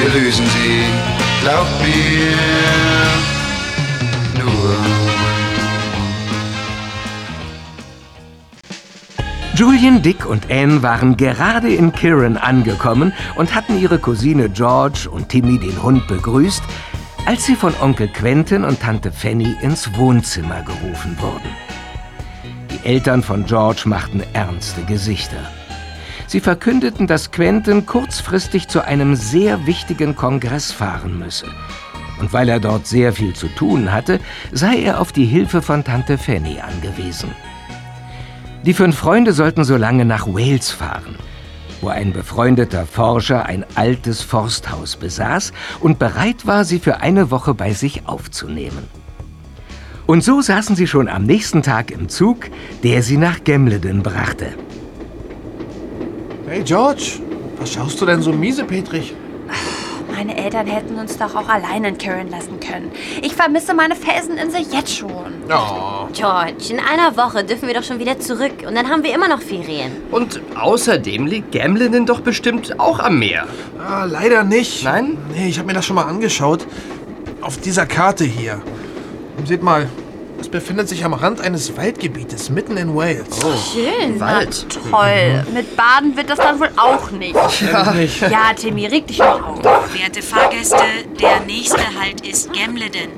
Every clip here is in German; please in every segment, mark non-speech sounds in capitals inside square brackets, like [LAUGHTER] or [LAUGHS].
wir lösen sie, glaub mir. Julian, Dick und Anne waren gerade in Kirin angekommen und hatten ihre Cousine George und Timmy den Hund begrüßt, als sie von Onkel Quentin und Tante Fanny ins Wohnzimmer gerufen wurden. Die Eltern von George machten ernste Gesichter. Sie verkündeten, dass Quentin kurzfristig zu einem sehr wichtigen Kongress fahren müsse. Und weil er dort sehr viel zu tun hatte, sei er auf die Hilfe von Tante Fanny angewiesen. Die fünf Freunde sollten so lange nach Wales fahren, wo ein befreundeter Forscher ein altes Forsthaus besaß und bereit war, sie für eine Woche bei sich aufzunehmen. Und so saßen sie schon am nächsten Tag im Zug, der sie nach Gemleden brachte. Hey George, was schaust du denn so miesepetrig? Meine Eltern hätten uns doch auch allein in Karen lassen können. Ich vermisse meine Felseninsel jetzt schon. Oh. George, in einer Woche dürfen wir doch schon wieder zurück und dann haben wir immer noch Ferien. Und außerdem liegt Gamlinen doch bestimmt auch am Meer. Ah, leider nicht. Nein? Nee, ich habe mir das schon mal angeschaut. Auf dieser Karte hier. Seht mal, es befindet sich am Rand eines Waldgebietes mitten in Wales. Oh, Schön. Wald. Toll. Mit Baden wird das dann wohl auch nicht. Ja. Nicht. Ja, Timmy, reg dich mal auf. Werte Fahrgäste, der nächste Halt ist Gemleden.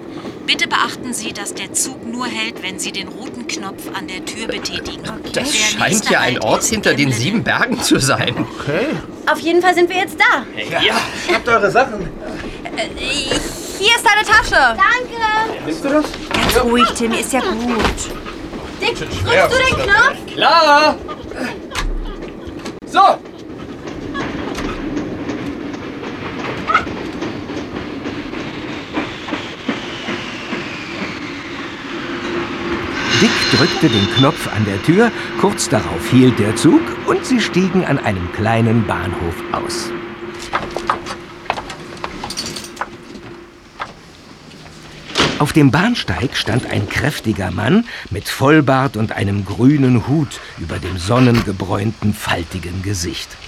Bitte beachten Sie, dass der Zug nur hält, wenn Sie den roten Knopf an der Tür betätigen. Das Der scheint ja ein Halt Ort hinter den sieben Bergen zu sein. Okay. Auf jeden Fall sind wir jetzt da. Ja. Habt eure Sachen. Hier ist deine Tasche. Danke. Willst du das? Ganz ruhig, Timmy, ist ja gut. Dick, schwer, drückst du den Knopf? Klar. So. Dick drückte den Knopf an der Tür, kurz darauf hielt der Zug und sie stiegen an einem kleinen Bahnhof aus. Auf dem Bahnsteig stand ein kräftiger Mann mit Vollbart und einem grünen Hut über dem sonnengebräunten, faltigen Gesicht.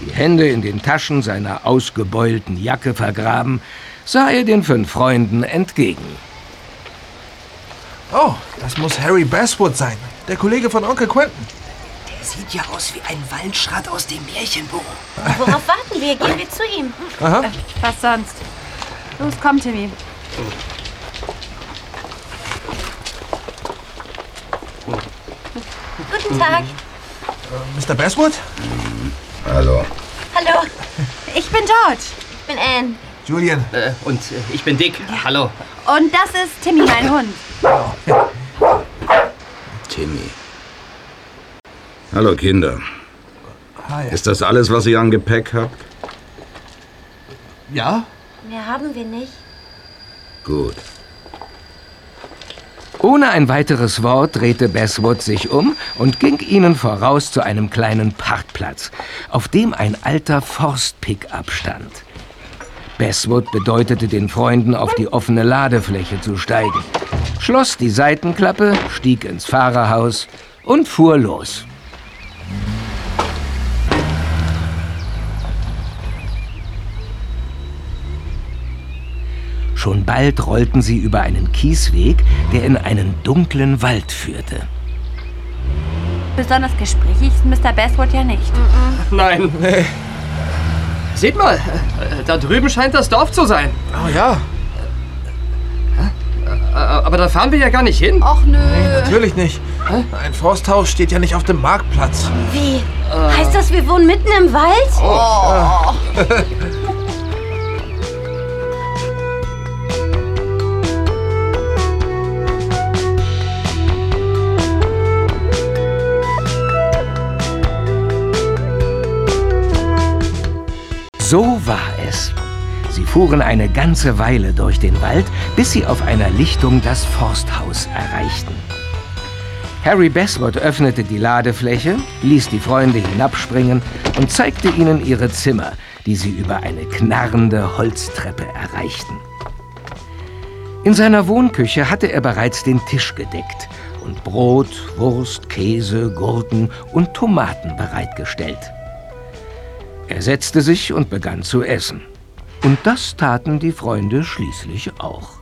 Die Hände in den Taschen seiner ausgebeulten Jacke vergraben, sah er den fünf Freunden entgegen. Oh, das muss Harry Basswood sein. Der Kollege von Onkel Quentin. Sieht ja aus wie ein Waldschrat aus dem Märchenbuch. [LAUGHS] Worauf warten wir? Gehen wir zu ihm. Aha. Was sonst? Los, komm, Timmy. Guten Tag. Mr. Basswood? Hallo. Hallo. Ich bin George. Ich bin Anne. Julian. Äh, und äh, ich bin Dick. Hallo. Und das ist Timmy, mein Hund. Timmy. Hallo Kinder. Hi. Ist das alles, was ihr an Gepäck habt? Ja? Mehr haben wir nicht. Gut. Ohne ein weiteres Wort drehte Basswood sich um und ging ihnen voraus zu einem kleinen Parkplatz, auf dem ein alter Forst-Pickup stand. Basswood bedeutete den Freunden, auf die offene Ladefläche zu steigen, schloss die Seitenklappe, stieg ins Fahrerhaus und fuhr los. Schon bald rollten sie über einen Kiesweg, der in einen dunklen Wald führte. Besonders gesprächig ist Mr. Basswood ja nicht. Nein. Seht mal, äh, da drüben scheint das Dorf zu sein. Oh ja, Äh, Aber da fahren wir ja gar nicht hin. Och nö. natürlich nicht. Ein Forsthaus steht ja nicht auf dem Marktplatz. Wie? Heißt das, wir wohnen mitten im Wald? So [LAUGHS] Sie fuhren eine ganze Weile durch den Wald, bis sie auf einer Lichtung das Forsthaus erreichten. Harry Besworth öffnete die Ladefläche, ließ die Freunde hinabspringen und zeigte ihnen ihre Zimmer, die sie über eine knarrende Holztreppe erreichten. In seiner Wohnküche hatte er bereits den Tisch gedeckt und Brot, Wurst, Käse, Gurken und Tomaten bereitgestellt. Er setzte sich und begann zu essen. Und das taten die Freunde schließlich auch.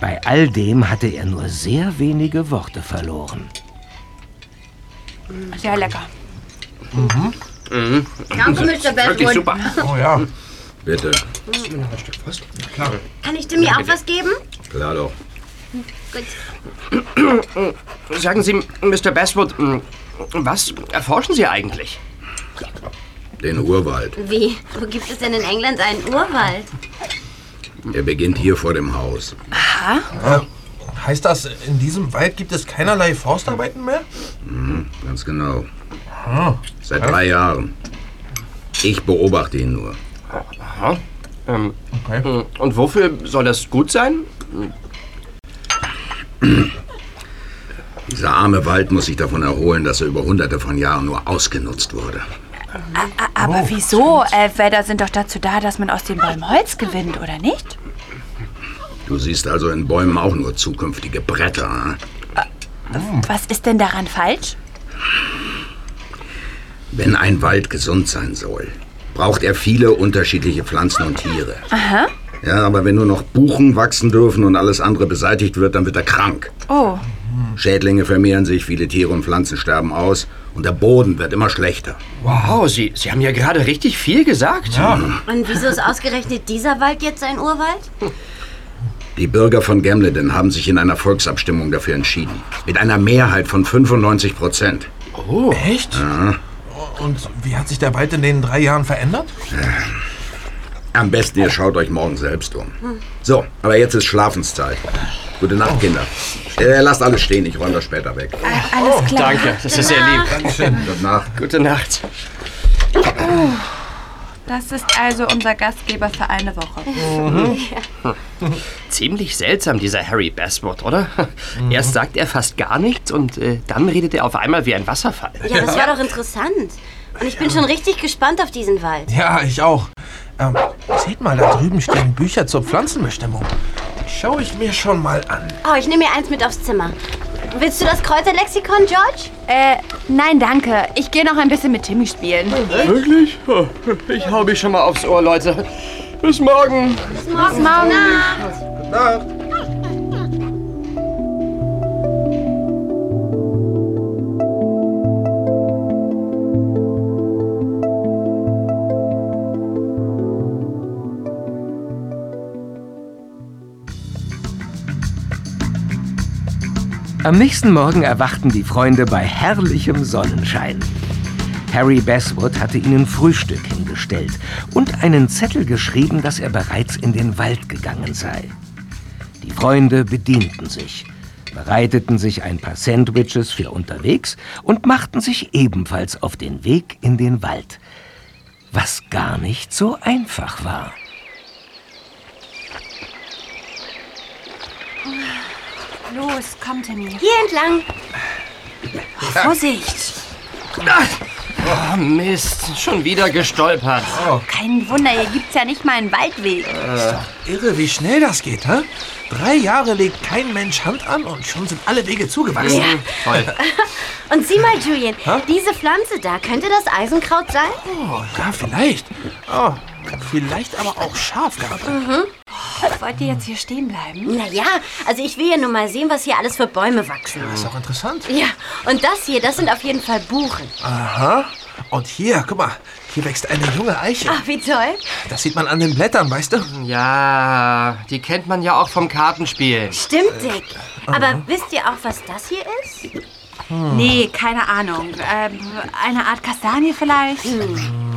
Bei all dem hatte er nur sehr wenige Worte verloren. Sehr lecker. Danke, Mr. Wirklich Bedford. super. Oh ja. Bitte. Kann ich dir mir auch was geben? Klar doch. Gut. Sagen Sie, Mr. Basswood, mh, was erforschen Sie eigentlich? Den Urwald. Wie? Wo gibt es denn in England einen Urwald? Er beginnt hier vor dem Haus. Heißt das, in diesem Wald gibt es keinerlei Forstarbeiten mehr? Ganz genau. Seit drei Jahren. Ich beobachte ihn nur. Aha. Ähm, Okay. mh, und wofür soll das gut sein? Dieser arme Wald muss sich davon erholen, dass er über hunderte von Jahren nur ausgenutzt wurde. Aber wieso? Äh, Wälder sind doch dazu da, dass man aus den Bäumen Holz gewinnt, oder nicht? Du siehst also in Bäumen auch nur zukünftige Bretter. hm? Was ist denn daran falsch? Wenn ein Wald gesund sein soll, braucht er viele unterschiedliche Pflanzen und Tiere. Aha. Ja, aber wenn nur noch Buchen wachsen dürfen und alles andere beseitigt wird, dann wird er krank. Oh, Schädlinge vermehren sich, viele Tiere und Pflanzen sterben aus und der Boden wird immer schlechter. Wow, Sie, Sie haben ja gerade richtig viel gesagt. [LAUGHS] Und wieso ist ausgerechnet dieser Wald jetzt ein Urwald? Die Bürger von Gemleden haben sich in einer Volksabstimmung dafür entschieden. Mit einer Mehrheit von 95 Prozent. Echt? Und wie hat sich der Wald in den drei Jahren verändert? Am besten ihr schaut euch morgen selbst um. So, aber jetzt ist Schlafenszeit. Gute Nacht, Kinder. Äh, lasst alles stehen, ich räume das später weg. alles klar. Danke, das ist sehr lieb. Dankeschön. Gute Nacht. Gute Nacht. Das ist also unser Gastgeber für eine Woche. [LAUGHS] Ziemlich seltsam, dieser Harry Basswood, oder? Erst sagt er fast gar nichts und äh, dann redet er auf einmal wie ein Wasserfall. Ja, das war doch interessant. Und ich bin schon richtig gespannt auf diesen Wald. Ja, ich auch. Ähm, seht mal, da drüben stehen Bücher zur Pflanzenbestimmung. Die schaue ich mir schon mal an. Oh, ich nehme mir eins mit aufs Zimmer. Willst du das Kräuterlexikon, George? Äh, nein, danke. Ich gehe noch ein bisschen mit Timmy spielen. Wirklich? Ich hau mich schon mal aufs Ohr, Leute. Bis morgen. Bis morgen. Na. Am nächsten Morgen erwachten die Freunde bei herrlichem Sonnenschein. Harry Basswood hatte ihnen Frühstück hingestellt und einen Zettel geschrieben, dass er bereits in den Wald gegangen sei. Die Freunde bedienten sich, bereiteten sich ein paar Sandwiches für unterwegs und machten sich ebenfalls auf den Weg in den Wald, was gar nicht so einfach war. Los, komm, Timmy. Hier entlang. Vorsicht. Oh, Mist, schon wieder gestolpert. Kein Wunder, hier gibt's ja nicht mal einen Waldweg. Irre, wie schnell das geht, hä? Drei Jahre legt kein Mensch Hand an und schon sind alle Wege zugewachsen. Toll. [LAUGHS] Und sieh mal, Julian, diese Pflanze da, könnte das Eisenkraut sein? Oh, ja, vielleicht. Oh, vielleicht aber auch Schafgarbe. Wollt ihr jetzt hier stehen bleiben? Naja, also ich will ja nur mal sehen, was hier alles für Bäume wachsen. Das ist auch interessant. Ja, und das hier, das sind auf jeden Fall Buchen. Aha. Und hier, guck mal, Hier wächst eine junge Eiche. Ach, wie toll. Das sieht man an den Blättern, weißt du? Ja, die kennt man ja auch vom Kartenspiel. Stimmt, Dick. Aber wisst ihr auch, was das hier ist? Nee, keine Ahnung. Ähm, eine Art Kastanie vielleicht?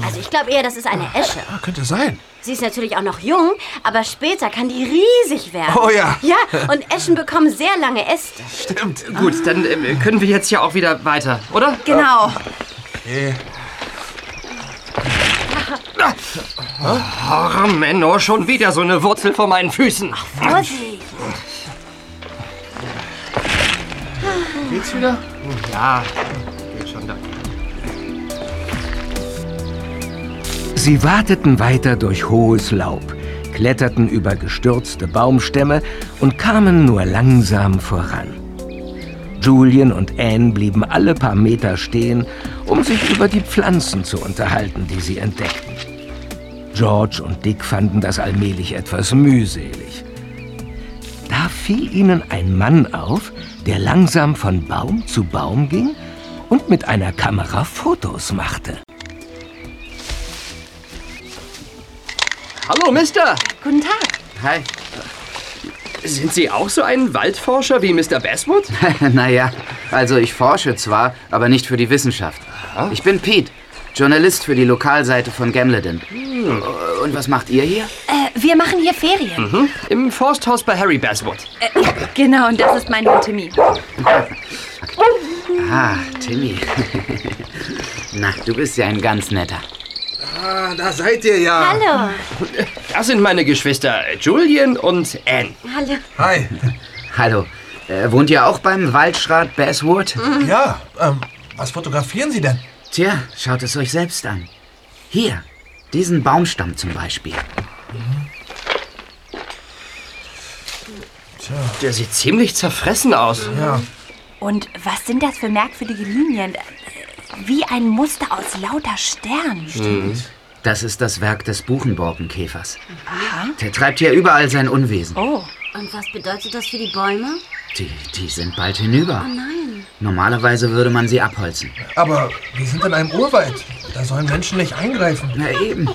Also ich glaube eher, das ist eine Esche. Ah, könnte sein. Sie ist natürlich auch noch jung, aber später kann die riesig werden. Oh ja. Ja, und Eschen bekommen sehr lange Äste. Stimmt. Gut, dann äh, können wir jetzt ja auch wieder weiter, oder? Genau. Okay. Oh, Menno, schon wieder so eine Wurzel vor meinen Füßen. Vorsicht. Geht's wieder? Ja, geht schon da. Sie wateten weiter durch hohes Laub, kletterten über gestürzte Baumstämme und kamen nur langsam voran. Julian und Anne blieben alle paar Meter stehen, um sich über die Pflanzen zu unterhalten, die sie entdeckten. George und Dick fanden das allmählich etwas mühselig. Fiel ihnen ein Mann auf, der langsam von Baum zu Baum ging und mit einer Kamera Fotos machte. Hallo, Mister. Guten Tag. Hi. Sind Sie auch so ein Waldforscher wie Mr. Basswood? [LAUGHS] naja, also ich forsche zwar, aber nicht für die Wissenschaft. Ich bin Pete, Journalist für die Lokalseite von Gamleden. Und was macht ihr hier? Äh, wir machen hier Ferien. Im Forsthaus bei Harry Basswood. Genau, und das ist mein Hund Timmy. [LAUGHS] Ah, Timmy. [LAUGHS] Na, du bist ja ein ganz netter. Ah, da seid ihr ja. Hallo. Das sind meine Geschwister Julian und Anne. Hallo. Hi. Hallo. Äh, wohnt ihr auch beim Waldschrat Basswood? Ja, ähm, was fotografieren Sie denn? Tja, schaut es euch selbst an. Hier, diesen Baumstamm zum Beispiel. Der sieht ziemlich zerfressen aus. Ja. Und was sind das für merkwürdige Linien? Wie ein Muster aus lauter Sternen. Das ist das Werk des Buchenborkenkäfers. Der treibt hier überall sein Unwesen. Oh. Und was bedeutet das für die Bäume? Die, die sind bald hinüber. Oh nein. Normalerweise würde man sie abholzen. Aber wir sind in einem Urwald. Da sollen Menschen nicht eingreifen. Na eben.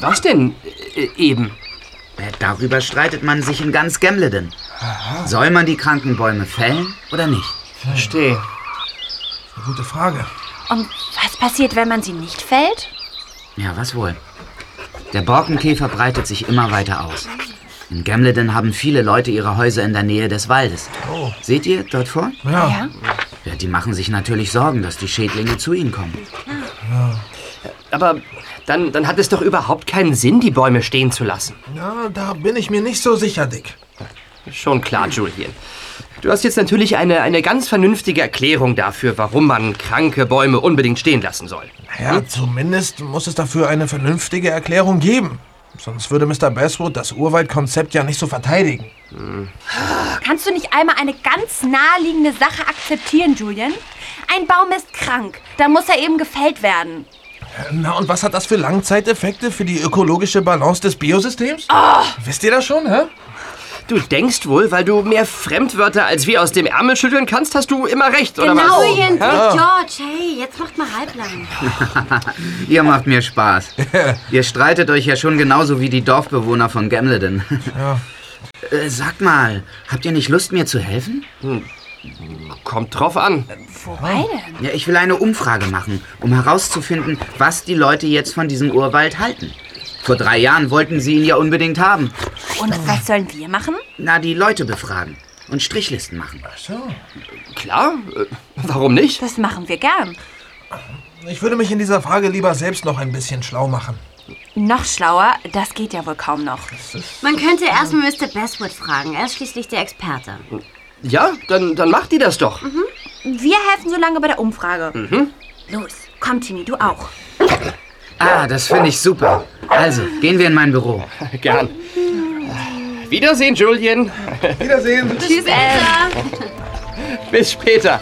Was denn äh, eben? Äh, Darüber streitet man sich in ganz Gemleden. Soll man die kranken Bäume fällen oder nicht? Verstehe. Eine gute Frage. Und was passiert, wenn man sie nicht fällt? Ja, was wohl? Der Borkenkäfer breitet sich immer weiter aus. In Gemleden haben viele Leute ihre Häuser in der Nähe des Waldes. Oh. Seht ihr dort vor? Ja. Ja. Ja, die machen sich natürlich Sorgen, dass die Schädlinge zu ihnen kommen. Aber dann, dann hat es doch überhaupt keinen Sinn, die Bäume stehen zu lassen. Ja, da bin ich mir nicht so sicher, Dick. Schon klar, Julian. Du hast jetzt natürlich eine, eine ganz vernünftige Erklärung dafür, warum man kranke Bäume unbedingt stehen lassen soll. Ja, zumindest muss es dafür eine vernünftige Erklärung geben. Sonst würde Mr. Basswood das Urwaldkonzept ja nicht so verteidigen. Kannst du nicht einmal eine ganz naheliegende Sache akzeptieren, Julian? Ein Baum ist krank. Da muss er eben gefällt werden. Na, und was hat das für Langzeiteffekte für die ökologische Balance des Biosystems? Wisst ihr das schon, hä? Du denkst wohl, weil du mehr Fremdwörter als wir aus dem Ärmel schütteln kannst, hast du immer recht, oder Genau. was? Julian, Dick, Ja. George, hey, jetzt macht mal halblang. [LAUGHS] Ihr macht mir Spaß. [LAUGHS] Ihr streitet euch ja schon genauso wie die Dorfbewohner von Gemleden. Ja. [LAUGHS] Äh, sagt mal, habt ihr nicht Lust, mir zu helfen? Kommt drauf an. Wobei denn? Ja, ich will eine Umfrage machen, um herauszufinden, was die Leute jetzt von diesem Urwald halten. Vor drei Jahren wollten sie ihn ja unbedingt haben. Und was sollen wir machen? Na, die Leute befragen und Strichlisten machen. So. Klar, äh, warum nicht? Das machen wir gern. Ich würde mich in dieser Frage lieber selbst noch ein bisschen schlau machen. Noch schlauer, das geht ja wohl kaum noch. Man könnte erstmal Mr. Basswood fragen. Er ist schließlich der Experte. Ja, dann, dann macht die das doch. Wir helfen so lange bei der Umfrage. Los, komm, Timmy, du auch. [LAUGHS] Ah, das finde ich super. Also, gehen wir in mein Büro. [LAUGHS] Gern. Wiedersehen, Julian. Wiedersehen. Tschüss, Anne. Bis später.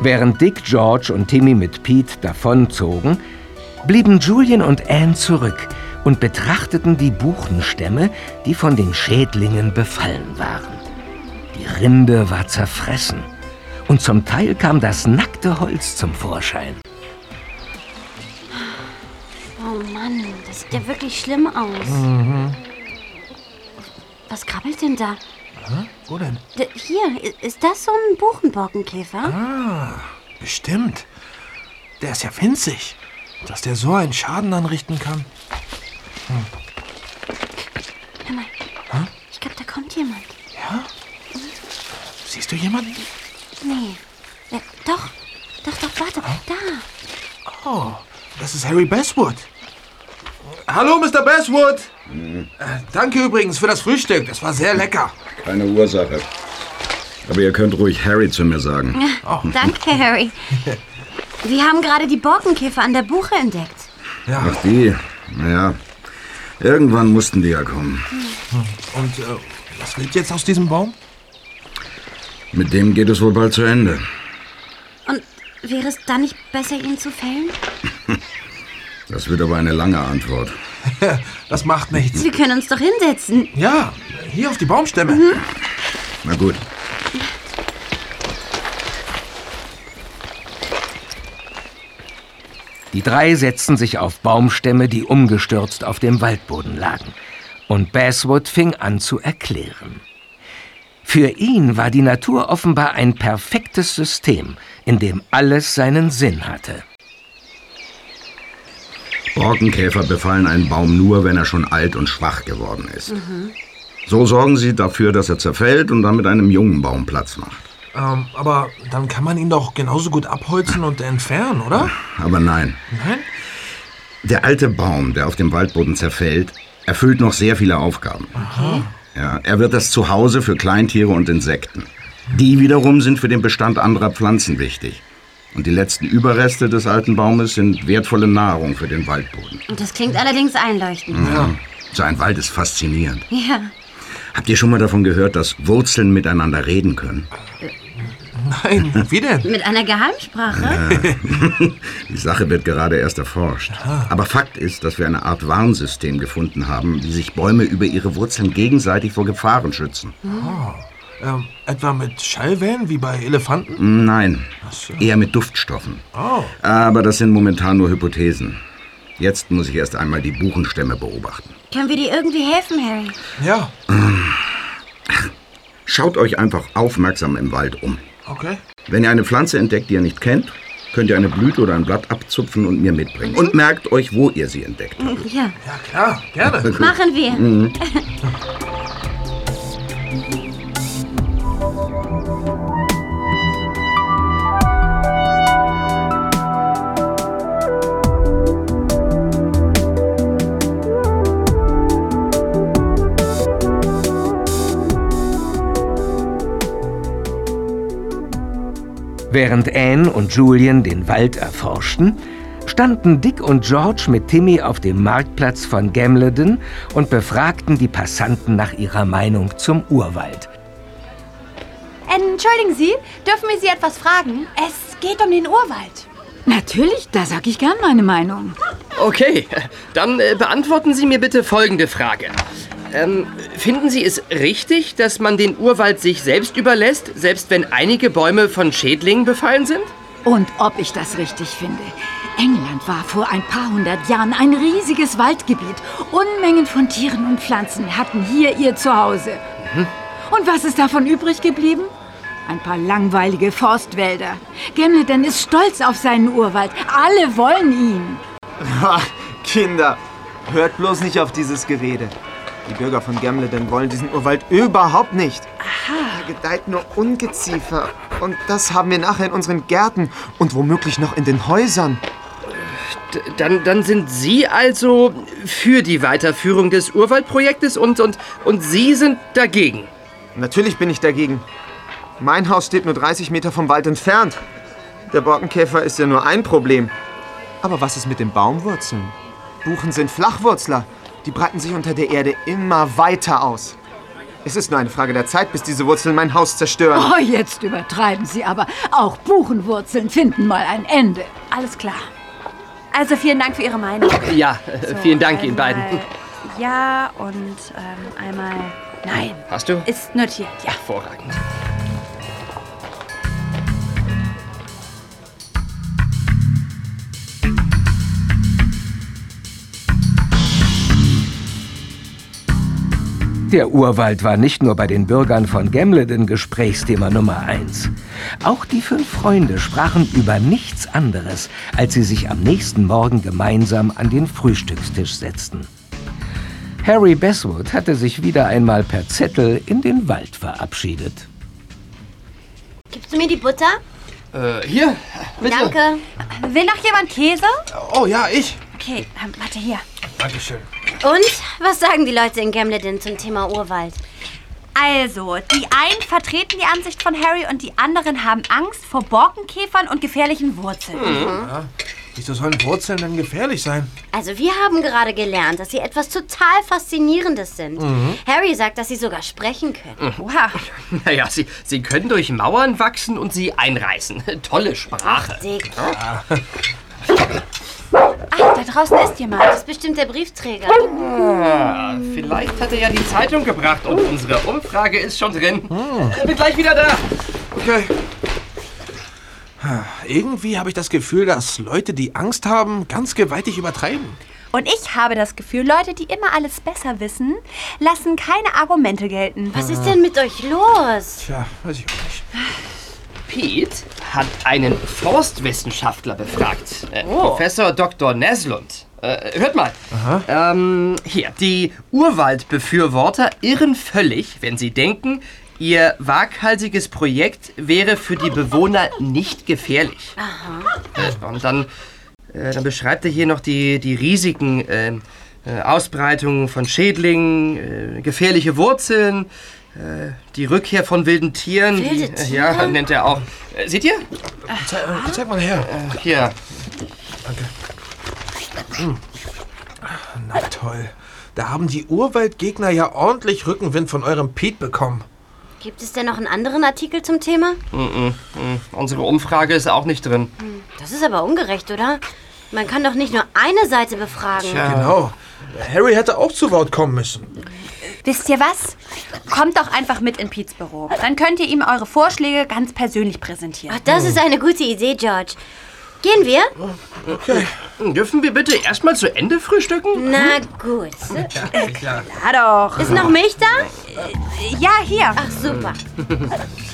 Während Dick, George und Timmy mit Pete davonzogen, blieben Julian und Anne zurück und betrachteten die Buchenstämme, die von den Schädlingen befallen waren. Die Rinde war zerfressen und zum Teil kam das nackte Holz zum Vorschein. Oh Mann, das sieht ja wirklich schlimm aus. Mhm. Was krabbelt denn da? Hä? Wo denn? D hier, ist das so ein Buchenborkenkäfer? Ah, bestimmt. Der ist ja winzig. Dass der so einen Schaden anrichten kann. Hm. Hör mal, Hä? ich glaube, da kommt jemand. Ja? Siehst du jemanden? Nee. Ja, doch, doch, doch, warte, da. Oh, das ist Harry Basswood. Hallo, Mr. Basswood. Äh, danke übrigens für das Frühstück. Das war sehr lecker. Keine Ursache. Aber ihr könnt ruhig Harry zu mir sagen. Ja, [LAUGHS] Danke, Harry. Wir haben gerade die Borkenkäfer an der Buche entdeckt. Ach, die. Naja. Irgendwann mussten die ja kommen. Und äh, was wird jetzt aus diesem Baum? Mit dem geht es wohl bald zu Ende. Und wäre es dann nicht besser, ihn zu fällen? [LAUGHS] Das wird aber eine lange Antwort. [LAUGHS] das macht nichts. Wir können uns doch hinsetzen. Ja, hier auf die Baumstämme. Mhm. Na gut. Die drei setzten sich auf Baumstämme, die umgestürzt auf dem Waldboden lagen. Und Basswood fing an zu erklären. Für ihn war die Natur offenbar ein perfektes System, in dem alles seinen Sinn hatte. Borkenkäfer befallen einen Baum nur, wenn er schon alt und schwach geworden ist. So sorgen sie dafür, dass er zerfällt und dann mit einem jungen Baum Platz macht. Ähm, aber dann kann man ihn doch genauso gut abholzen und entfernen, oder? Aber nein, Nein? der alte Baum, der auf dem Waldboden zerfällt, erfüllt noch sehr viele Aufgaben. Ja, er wird das Zuhause für Kleintiere und Insekten. Die wiederum sind für den Bestand anderer Pflanzen wichtig. Und die letzten Überreste des alten Baumes sind wertvolle Nahrung für den Waldboden. Und das klingt allerdings einleuchtend. Ja. So ein Wald ist faszinierend. Ja. Habt ihr schon mal davon gehört, dass Wurzeln miteinander reden können? Nein, wie denn? Mit einer Geheimsprache? [LAUGHS] Die Sache wird gerade erst erforscht. Aber Fakt ist, dass wir eine Art Warnsystem gefunden haben, wie sich Bäume über ihre Wurzeln gegenseitig vor Gefahren schützen. Oh. Ähm, etwa mit Schallwellen wie bei Elefanten? Nein, eher mit Duftstoffen. Oh. Aber das sind momentan nur Hypothesen. Jetzt muss ich erst einmal die Buchenstämme beobachten. Können wir dir irgendwie helfen, Harry? Ja. Schaut euch einfach aufmerksam im Wald um. Okay. Wenn ihr eine Pflanze entdeckt, die ihr nicht kennt, könnt ihr eine Blüte oder ein Blatt abzupfen und mir mitbringen. Und merkt euch, wo ihr sie entdeckt. Ja. Ja, klar, gerne. [LAUGHS] Machen wir. Mhm. [LAUGHS] Während Anne und Julian den Wald erforschten, standen Dick und George mit Timmy auf dem Marktplatz von Gamleden und befragten die Passanten nach ihrer Meinung zum Urwald. Entschuldigen Sie, dürfen wir Sie etwas fragen? Es geht um den Urwald. Natürlich, da sag ich gern meine Meinung. Okay, dann äh, beantworten Sie mir bitte folgende Frage. Ähm, finden Sie es richtig, dass man den Urwald sich selbst überlässt, selbst wenn einige Bäume von Schädlingen befallen sind? Und ob ich das richtig finde. England war vor ein paar hundert Jahren ein riesiges Waldgebiet. Unmengen von Tieren und Pflanzen hatten hier ihr Zuhause. Und was ist davon übrig geblieben? Ein paar langweilige Forstwälder. Gemleden ist stolz auf seinen Urwald. Alle wollen ihn. Kinder, hört bloß nicht auf dieses Gerede. Die Bürger von Gemleden wollen diesen Urwald überhaupt nicht. Aha. Da gedeiht nur Ungeziefer. Und das haben wir nachher in unseren Gärten und womöglich noch in den Häusern. D dann, dann sind Sie also für die Weiterführung des Urwaldprojektes und, und, und Sie sind dagegen. Natürlich bin ich dagegen. Mein Haus steht nur 30 Meter vom Wald entfernt. Der Borkenkäfer ist ja nur ein Problem. Aber was ist mit den Baumwurzeln? Buchen sind Flachwurzler. Die breiten sich unter der Erde immer weiter aus. Es ist nur eine Frage der Zeit, bis diese Wurzeln mein Haus zerstören. Oh, jetzt übertreiben Sie aber. Auch Buchenwurzeln finden mal ein Ende. Alles klar. Also vielen Dank für Ihre Meinung. Ja, äh, vielen Dank Ihnen beiden. Ja und ähm, einmal nein. Hast du? Ist notiert, ja. Hervorragend. Der Urwald war nicht nur bei den Bürgern von Gemleden Gesprächsthema Nummer eins. Auch die fünf Freunde sprachen über nichts anderes, als sie sich am nächsten Morgen gemeinsam an den Frühstückstisch setzten. Harry Bestwood hatte sich wieder einmal per Zettel in den Wald verabschiedet. Gibst du mir die Butter? Äh, hier, bitte. Danke. Will noch jemand Käse? Oh ja, ich. Okay, ähm, warte hier. Dankeschön. Und was sagen die Leute in Gemleden zum Thema Urwald? Also, die einen vertreten die Ansicht von Harry und die anderen haben Angst vor Borkenkäfern und gefährlichen Wurzeln. Ja. Wieso sollen Wurzeln denn gefährlich sein? Also wir haben gerade gelernt, dass sie etwas total Faszinierendes sind. Mhm. Harry sagt, dass sie sogar sprechen können. Oha. [LAUGHS] Naja, sie, sie können durch Mauern wachsen und sie einreißen. [LAUGHS] Tolle Sprache. Dick. Ja. [LAUGHS] Ach, da draußen ist jemand. Das ist bestimmt der Briefträger. Ah, vielleicht hat er ja die Zeitung gebracht und unsere Umfrage ist schon drin. Ich bin gleich wieder da. Okay. Irgendwie habe ich das Gefühl, dass Leute, die Angst haben, ganz gewaltig übertreiben. Und ich habe das Gefühl, Leute, die immer alles besser wissen, lassen keine Argumente gelten. Was ist denn mit euch los? Tja, weiß ich auch nicht. Pete hat einen Forstwissenschaftler befragt. Äh, Professor Dr. Neslund. Äh, hört mal. Ähm, hier, die Urwaldbefürworter irren völlig, wenn sie denken, ihr waghalsiges Projekt wäre für die Bewohner nicht gefährlich. Äh, und dann, äh, dann beschreibt er hier noch die, die Risiken. ähm, äh, Ausbreitung von Schädlingen, äh, gefährliche Wurzeln, äh, die Rückkehr von wilden Tieren. Wilde äh, Ja, Tiere? nennt er auch. Äh, seht ihr? Zeig, äh, zeig mal her. Äh, hier. Na toll. Da haben die Urwaldgegner ja ordentlich Rückenwind von eurem Pete bekommen. Gibt es denn noch einen anderen Artikel zum Thema? Mm -mm, mm. Unsere Umfrage ist auch nicht drin. Das ist aber ungerecht, oder? Man kann doch nicht nur eine Seite befragen. Genau. Harry hätte auch zu Wort kommen müssen. Wisst ihr was? Kommt doch einfach mit in Pete's Büro. Dann könnt ihr ihm eure Vorschläge ganz persönlich präsentieren. Ach, das ist eine gute Idee, George. Gehen wir? Okay. Dürfen wir bitte erstmal zu Ende frühstücken? Na gut. klar. Ja doch. Ist noch Milch da? Ja, hier. Ach, super. [LAUGHS]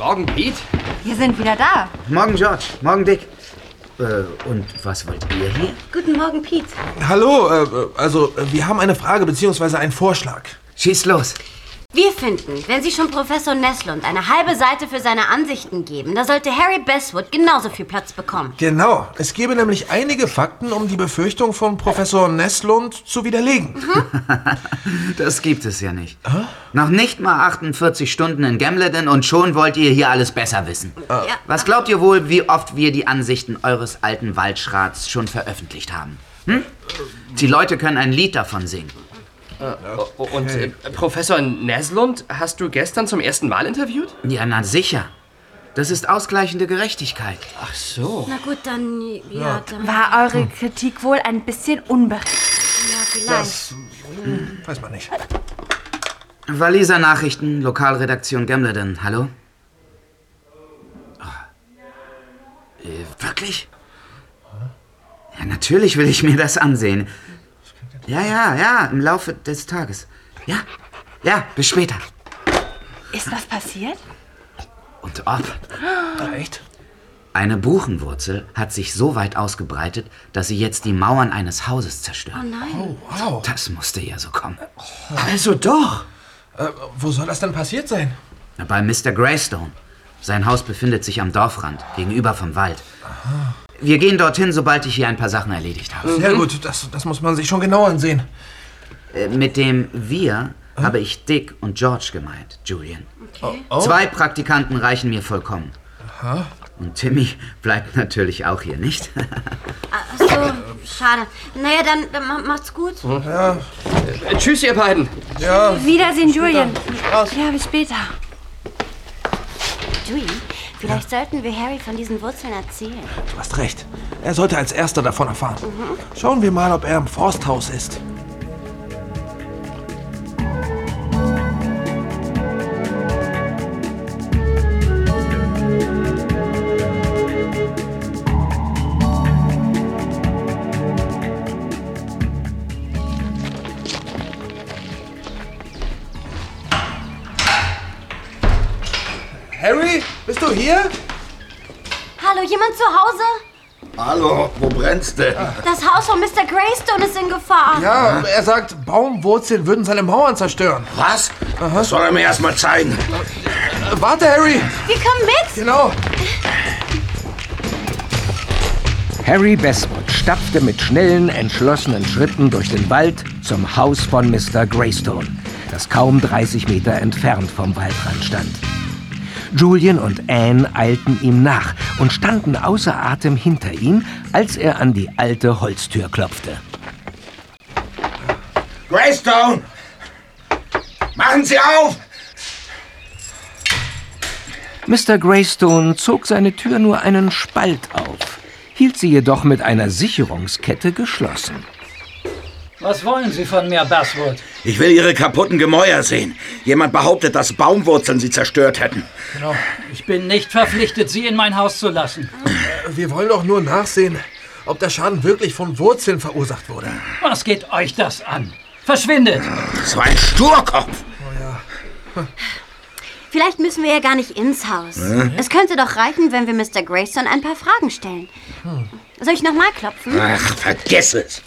Morgen, Pete. Wir sind wieder da. Morgen, George. Morgen, Dick. Äh, und was wollt ihr hier? Guten Morgen, Pete. Hallo, äh, also äh, wir haben eine Frage bzw. einen Vorschlag. Schieß los. Wir finden, wenn Sie schon Professor Neslund eine halbe Seite für seine Ansichten geben, da sollte Harry Bestwood genauso viel Platz bekommen. Genau. Es gäbe nämlich einige Fakten, um die Befürchtung von Professor Neslund zu widerlegen. [LAUGHS] Das gibt es ja nicht. Noch nicht mal 48 Stunden in Gemleden und schon wollt ihr hier alles besser wissen. Ja. Was glaubt ihr wohl, wie oft wir die Ansichten eures alten Waldschrats schon veröffentlicht haben? Hm? Die Leute können ein Lied davon singen. Oh, Und äh, Professor Neslund hast du gestern zum ersten Mal interviewt? Ja, na sicher. Das ist ausgleichende Gerechtigkeit. Ach so. Na gut, dann, ja, dann, War eure Kritik wohl ein bisschen unberechtigt? ja, vielleicht. Hm, weiß man nicht. Waliser Nachrichten, Lokalredaktion Gemleden. Hallo? Oh. Äh, wirklich? Ja, natürlich will ich mir das ansehen. Ja, ja, ja, im Laufe des Tages. Ja, ja, bis später. Ist was passiert? Und ob? [GASPS] Echt? Eine Buchenwurzel hat sich so weit ausgebreitet, dass sie jetzt die Mauern eines Hauses zerstört. Oh nein. Wow. Das musste ja so kommen. Also doch. Äh, wo soll das denn passiert sein? Bei Mr. Greystone. Sein Haus befindet sich am Dorfrand, gegenüber vom Wald. Wir gehen dorthin, sobald ich hier ein paar Sachen erledigt habe. Sehr gut, das, das muss man sich schon genau ansehen. Äh, Mit dem wir habe ich Dick und George gemeint, Julian. Okay. Oh. Zwei Praktikanten reichen mir vollkommen. Aha. Und Timmy [LAUGHS] bleibt natürlich auch hier, nicht? Ach so, schade. Naja, dann, dann ma- macht's gut. Ja. Äh, tschüss, ihr beiden. Ja. Wiedersehen, Julian. Ja, bis später. Julian, vielleicht sollten wir Harry von diesen Wurzeln erzählen. Du hast recht. Er sollte als Erster davon erfahren. Schauen wir mal, ob er im Forsthaus ist. Harry, bist du hier? Hallo, jemand zu Hause? Hallo, wo brennst du? Das Haus von Mr. Greystone ist in Gefahr. Ja, er sagt, Baumwurzeln würden seine Mauern zerstören. Was? Das soll er mir erst mal zeigen. Äh, warte, Harry. Wir kommen mit. Genau. Harry Bestwood stapfte mit schnellen, entschlossenen Schritten durch den Wald zum Haus von Mr. Greystone, das kaum 30 Meter entfernt vom Waldrand stand. Julian und Anne eilten ihm nach und standen außer Atem hinter ihm, als er an die alte Holztür klopfte. Greystone! Machen Sie auf! Mr. Greystone zog seine Tür nur einen Spalt auf, hielt sie jedoch mit einer Sicherungskette geschlossen. Was wollen Sie von mir, Basswood? Ich will Ihre kaputten Gemäuer sehen. Jemand behauptet, dass Baumwurzeln sie zerstört hätten. Genau. Ich bin nicht verpflichtet, Sie in mein Haus zu lassen. Wir wollen doch nur nachsehen, ob der Schaden wirklich von Wurzeln verursacht wurde. Was geht euch das an? Verschwindet! So ein Sturkopf! Vielleicht müssen wir ja gar nicht ins Haus. Mhm. Es könnte doch reichen, wenn wir Mr. Greystone ein paar Fragen stellen. Soll ich nochmal klopfen? Ach, vergiss es.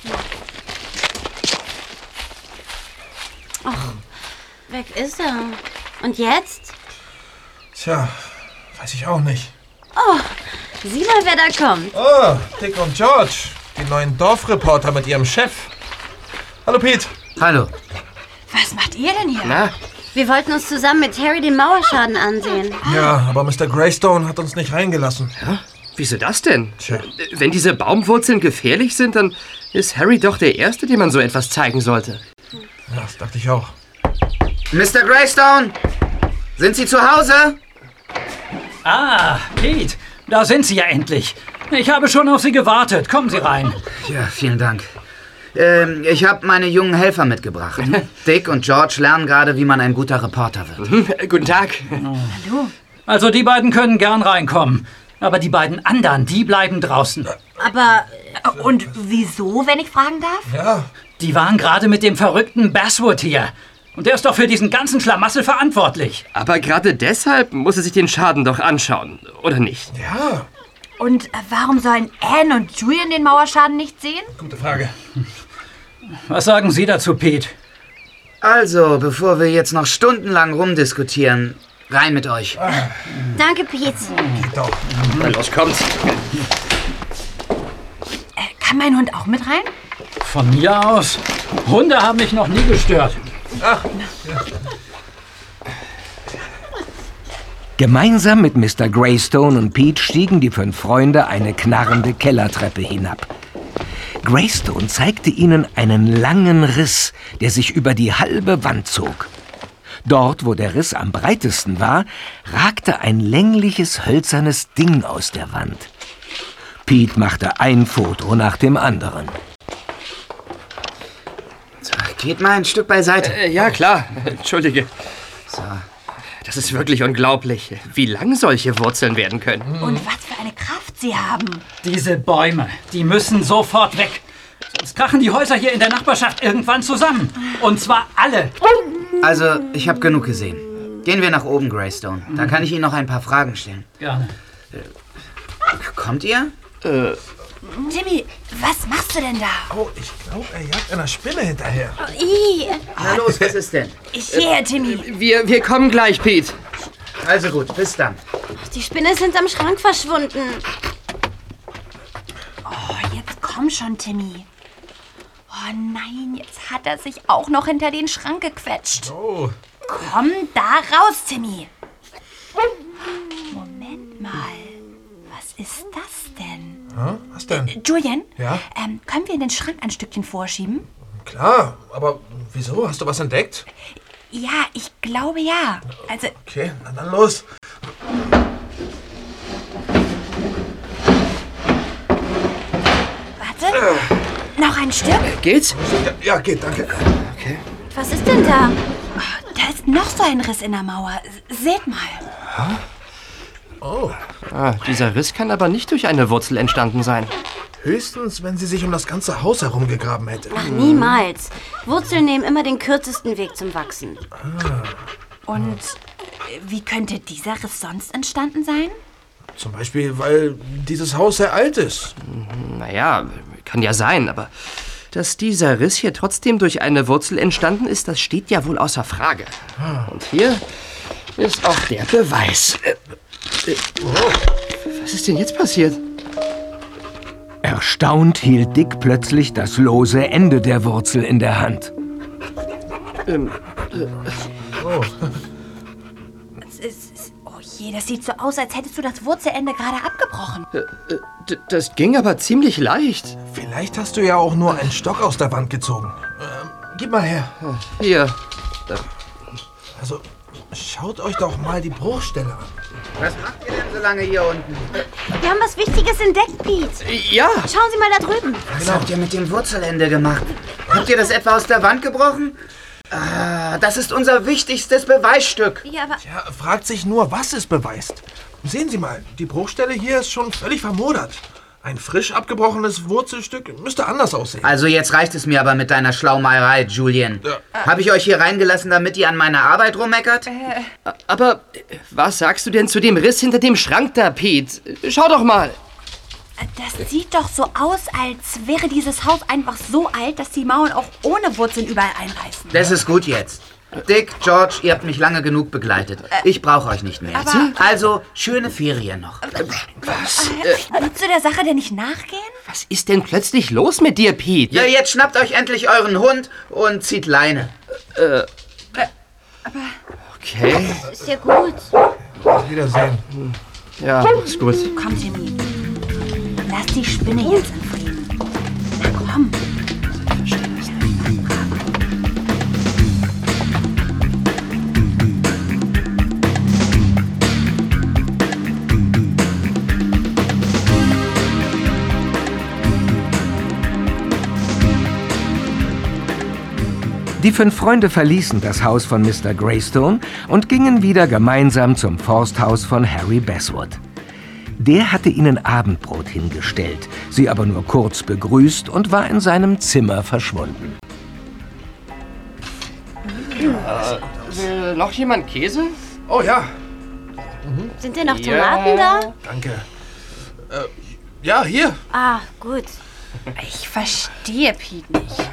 Ach, weg ist er. Und jetzt? Tja, weiß ich auch nicht. Oh, sieh mal, wer da kommt. Oh, Dick und George, die neuen Dorfreporter mit ihrem Chef. Hallo, Pete. Hallo. Was macht ihr denn hier? Na? Wir wollten uns zusammen mit Harry den Mauerschaden ansehen. Ja, aber Mr. Greystone hat uns nicht reingelassen. Ja? Wieso das denn? Tja. Wenn diese Baumwurzeln gefährlich sind, dann ist Harry doch der Erste, dem man so etwas zeigen sollte. Das dachte ich auch. Mr. Greystone! Sind Sie zu Hause? Ah, Pete, da sind Sie ja endlich. Ich habe schon auf Sie gewartet. Kommen Sie rein. Ja, vielen Dank. Ähm, ich habe meine jungen Helfer mitgebracht. [LAUGHS] Dick und George lernen gerade, wie man ein guter Reporter wird. Hm, guten Tag. Hallo. Also die beiden können gern reinkommen. Aber die beiden anderen, die bleiben draußen. Aber, äh, und wieso, wenn ich fragen darf? Ja. Die waren gerade mit dem verrückten Basswood hier. Und der ist doch für diesen ganzen Schlamassel verantwortlich. Aber gerade deshalb muss er sich den Schaden doch anschauen, oder nicht? Ja. Und äh, warum sollen Anne und Julian den Mauerschaden nicht sehen? Gute Frage. Was sagen Sie dazu, Pete? Also, bevor wir jetzt noch stundenlang rumdiskutieren, rein mit euch. Danke, Pete. Geht doch. Na los, kommt. Äh, kann mein Hund auch mit rein? Von mir aus. Hunde haben mich noch nie gestört. Ach, Gemeinsam mit Mr. Greystone und Pete stiegen die fünf Freunde eine knarrende Kellertreppe hinab. Greystone zeigte ihnen einen langen Riss, der sich über die halbe Wand zog. Dort, wo der Riss am breitesten war, ragte ein längliches hölzernes Ding aus der Wand. Pete machte ein Foto nach dem anderen. Geht mal ein Stück beiseite. Äh, ja, klar. Entschuldige. So. Das ist wirklich unglaublich, wie lang solche Wurzeln werden können. Und was für eine Kraft sie haben. Diese Bäume, die müssen sofort weg. Sonst krachen die Häuser hier in der Nachbarschaft irgendwann zusammen. Und zwar alle. Also, ich habe genug gesehen. Gehen wir nach oben, Greystone. Da kann ich Ihnen noch ein paar Fragen stellen. Gerne. Kommt ihr? Äh, Timmy, was machst du denn da? Oh, ich glaube, er jagt einer Spinne hinterher. Ih, Na los, was ist denn? Ich gehe, Timmy. wir, wir kommen gleich, Pete. Also gut, bis dann. die Spinne ist hinterm Schrank verschwunden. schon, Timmy. Oh nein, jetzt hat er sich auch noch hinter den Schrank gequetscht. Oh. Komm da raus, Timmy. Moment mal. Was ist das denn? Was denn? Julian, Ja? ähm, können wir in den Schrank ein Stückchen vorschieben? Klar, aber wieso? Hast du was entdeckt? Ja, ich glaube ja. Also, Okay, na dann los. warte. Noch ein Stück? Geht's? Ja, ja geht, danke. Okay. Was ist denn da? Da ist noch so ein Riss in der Mauer. Seht mal. Oh. Ah, dieser Riss kann aber nicht durch eine Wurzel entstanden sein. Höchstens, wenn sie sich um das ganze Haus herumgegraben hätte. Ach, niemals. Wurzeln nehmen immer den kürzesten Weg zum Wachsen. Und äh, wie könnte dieser Riss sonst entstanden sein? Zum Beispiel, weil dieses Haus sehr alt ist. Naja, kann ja sein, aber dass dieser Riss hier trotzdem durch eine Wurzel entstanden ist, das steht ja wohl außer Frage. Und hier ist auch der Beweis. Äh, äh, Was ist denn jetzt passiert? Erstaunt hielt Dick plötzlich das lose Ende der Wurzel in der Hand. Ähm, Oh. Ist, es- oh je, das sieht so aus, als hättest du das Wurzelende gerade abgebrochen. äh, äh, d- das ging aber ziemlich leicht. Vielleicht hast du ja auch nur einen Stock aus der Wand gezogen. Ähm, gib mal her. Hier. Also, schaut euch doch mal die Bruchstelle an. Was macht ihr denn so lange hier unten? Wir haben was Wichtiges entdeckt, Pete. Ja. Schauen Sie mal da drüben. Was habt ihr mit dem Wurzelende gemacht? Habt ihr das etwa aus der Wand gebrochen? Ah, das ist unser wichtigstes Beweisstück. Ja, aber Ja, fragt sich nur, was es beweist. Sehen Sie mal, die Bruchstelle hier ist schon völlig vermodert. Ein frisch abgebrochenes Wurzelstück müsste anders aussehen. Also jetzt reicht es mir aber mit deiner Schlaumeierei, Julian. Habe ich euch hier reingelassen, damit ihr an meiner Arbeit rummeckert? Aber äh, was sagst du denn zu dem Riss hinter dem Schrank da, Pete? Schau doch mal. Das sieht doch so aus, als wäre dieses Haus einfach so alt, dass die Mauern auch ohne Wurzeln überall einreißen. Das ist gut jetzt. Dick, George, ihr habt mich lange genug begleitet. Ich brauche euch nicht mehr. aber- Also, schöne Ferien noch. Was? Äh, willst du der Sache denn nicht nachgehen? Was ist denn plötzlich los mit dir, Pete? Ja, jetzt schnappt euch endlich euren Hund und zieht Leine. Äh. Okay. ist ja gut. Wiedersehen. Ja, ist gut. Komm, Timmy. Lass die Spinne jetzt in Frieden. Die fünf Freunde verließen das Haus von Mr. Greystone und gingen wieder gemeinsam zum Forsthaus von Harry Basswood. Der hatte ihnen Abendbrot hingestellt, sie aber nur kurz begrüßt und war in seinem Zimmer verschwunden. Äh, will noch jemand Käse? Oh ja, Sind denn noch Ja. Tomaten da? danke. Äh, ja, hier. Ah, gut. Ich verstehe Pete nicht.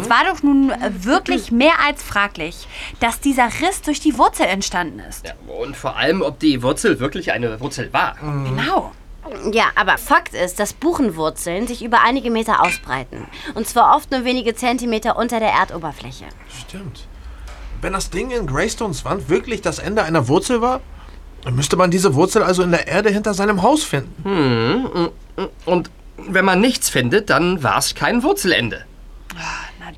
Es war doch nun äh, wirklich [CLEARS THROAT] mehr als fraglich, dass dieser Riss durch die Wurzel entstanden ist. Ja, und vor allem, ob die Wurzel wirklich eine Wurzel war. Genau. Ja, aber Fakt ist, dass Buchenwurzeln sich über einige Meter ausbreiten. Und zwar oft nur wenige Zentimeter unter der Erdoberfläche. Stimmt. Wenn das Ding in Greystones Wand wirklich das Ende einer Wurzel war, dann müsste man diese Wurzel also in der Erde hinter seinem Haus finden. Hm, und wenn man nichts findet, dann war es kein Wurzelende.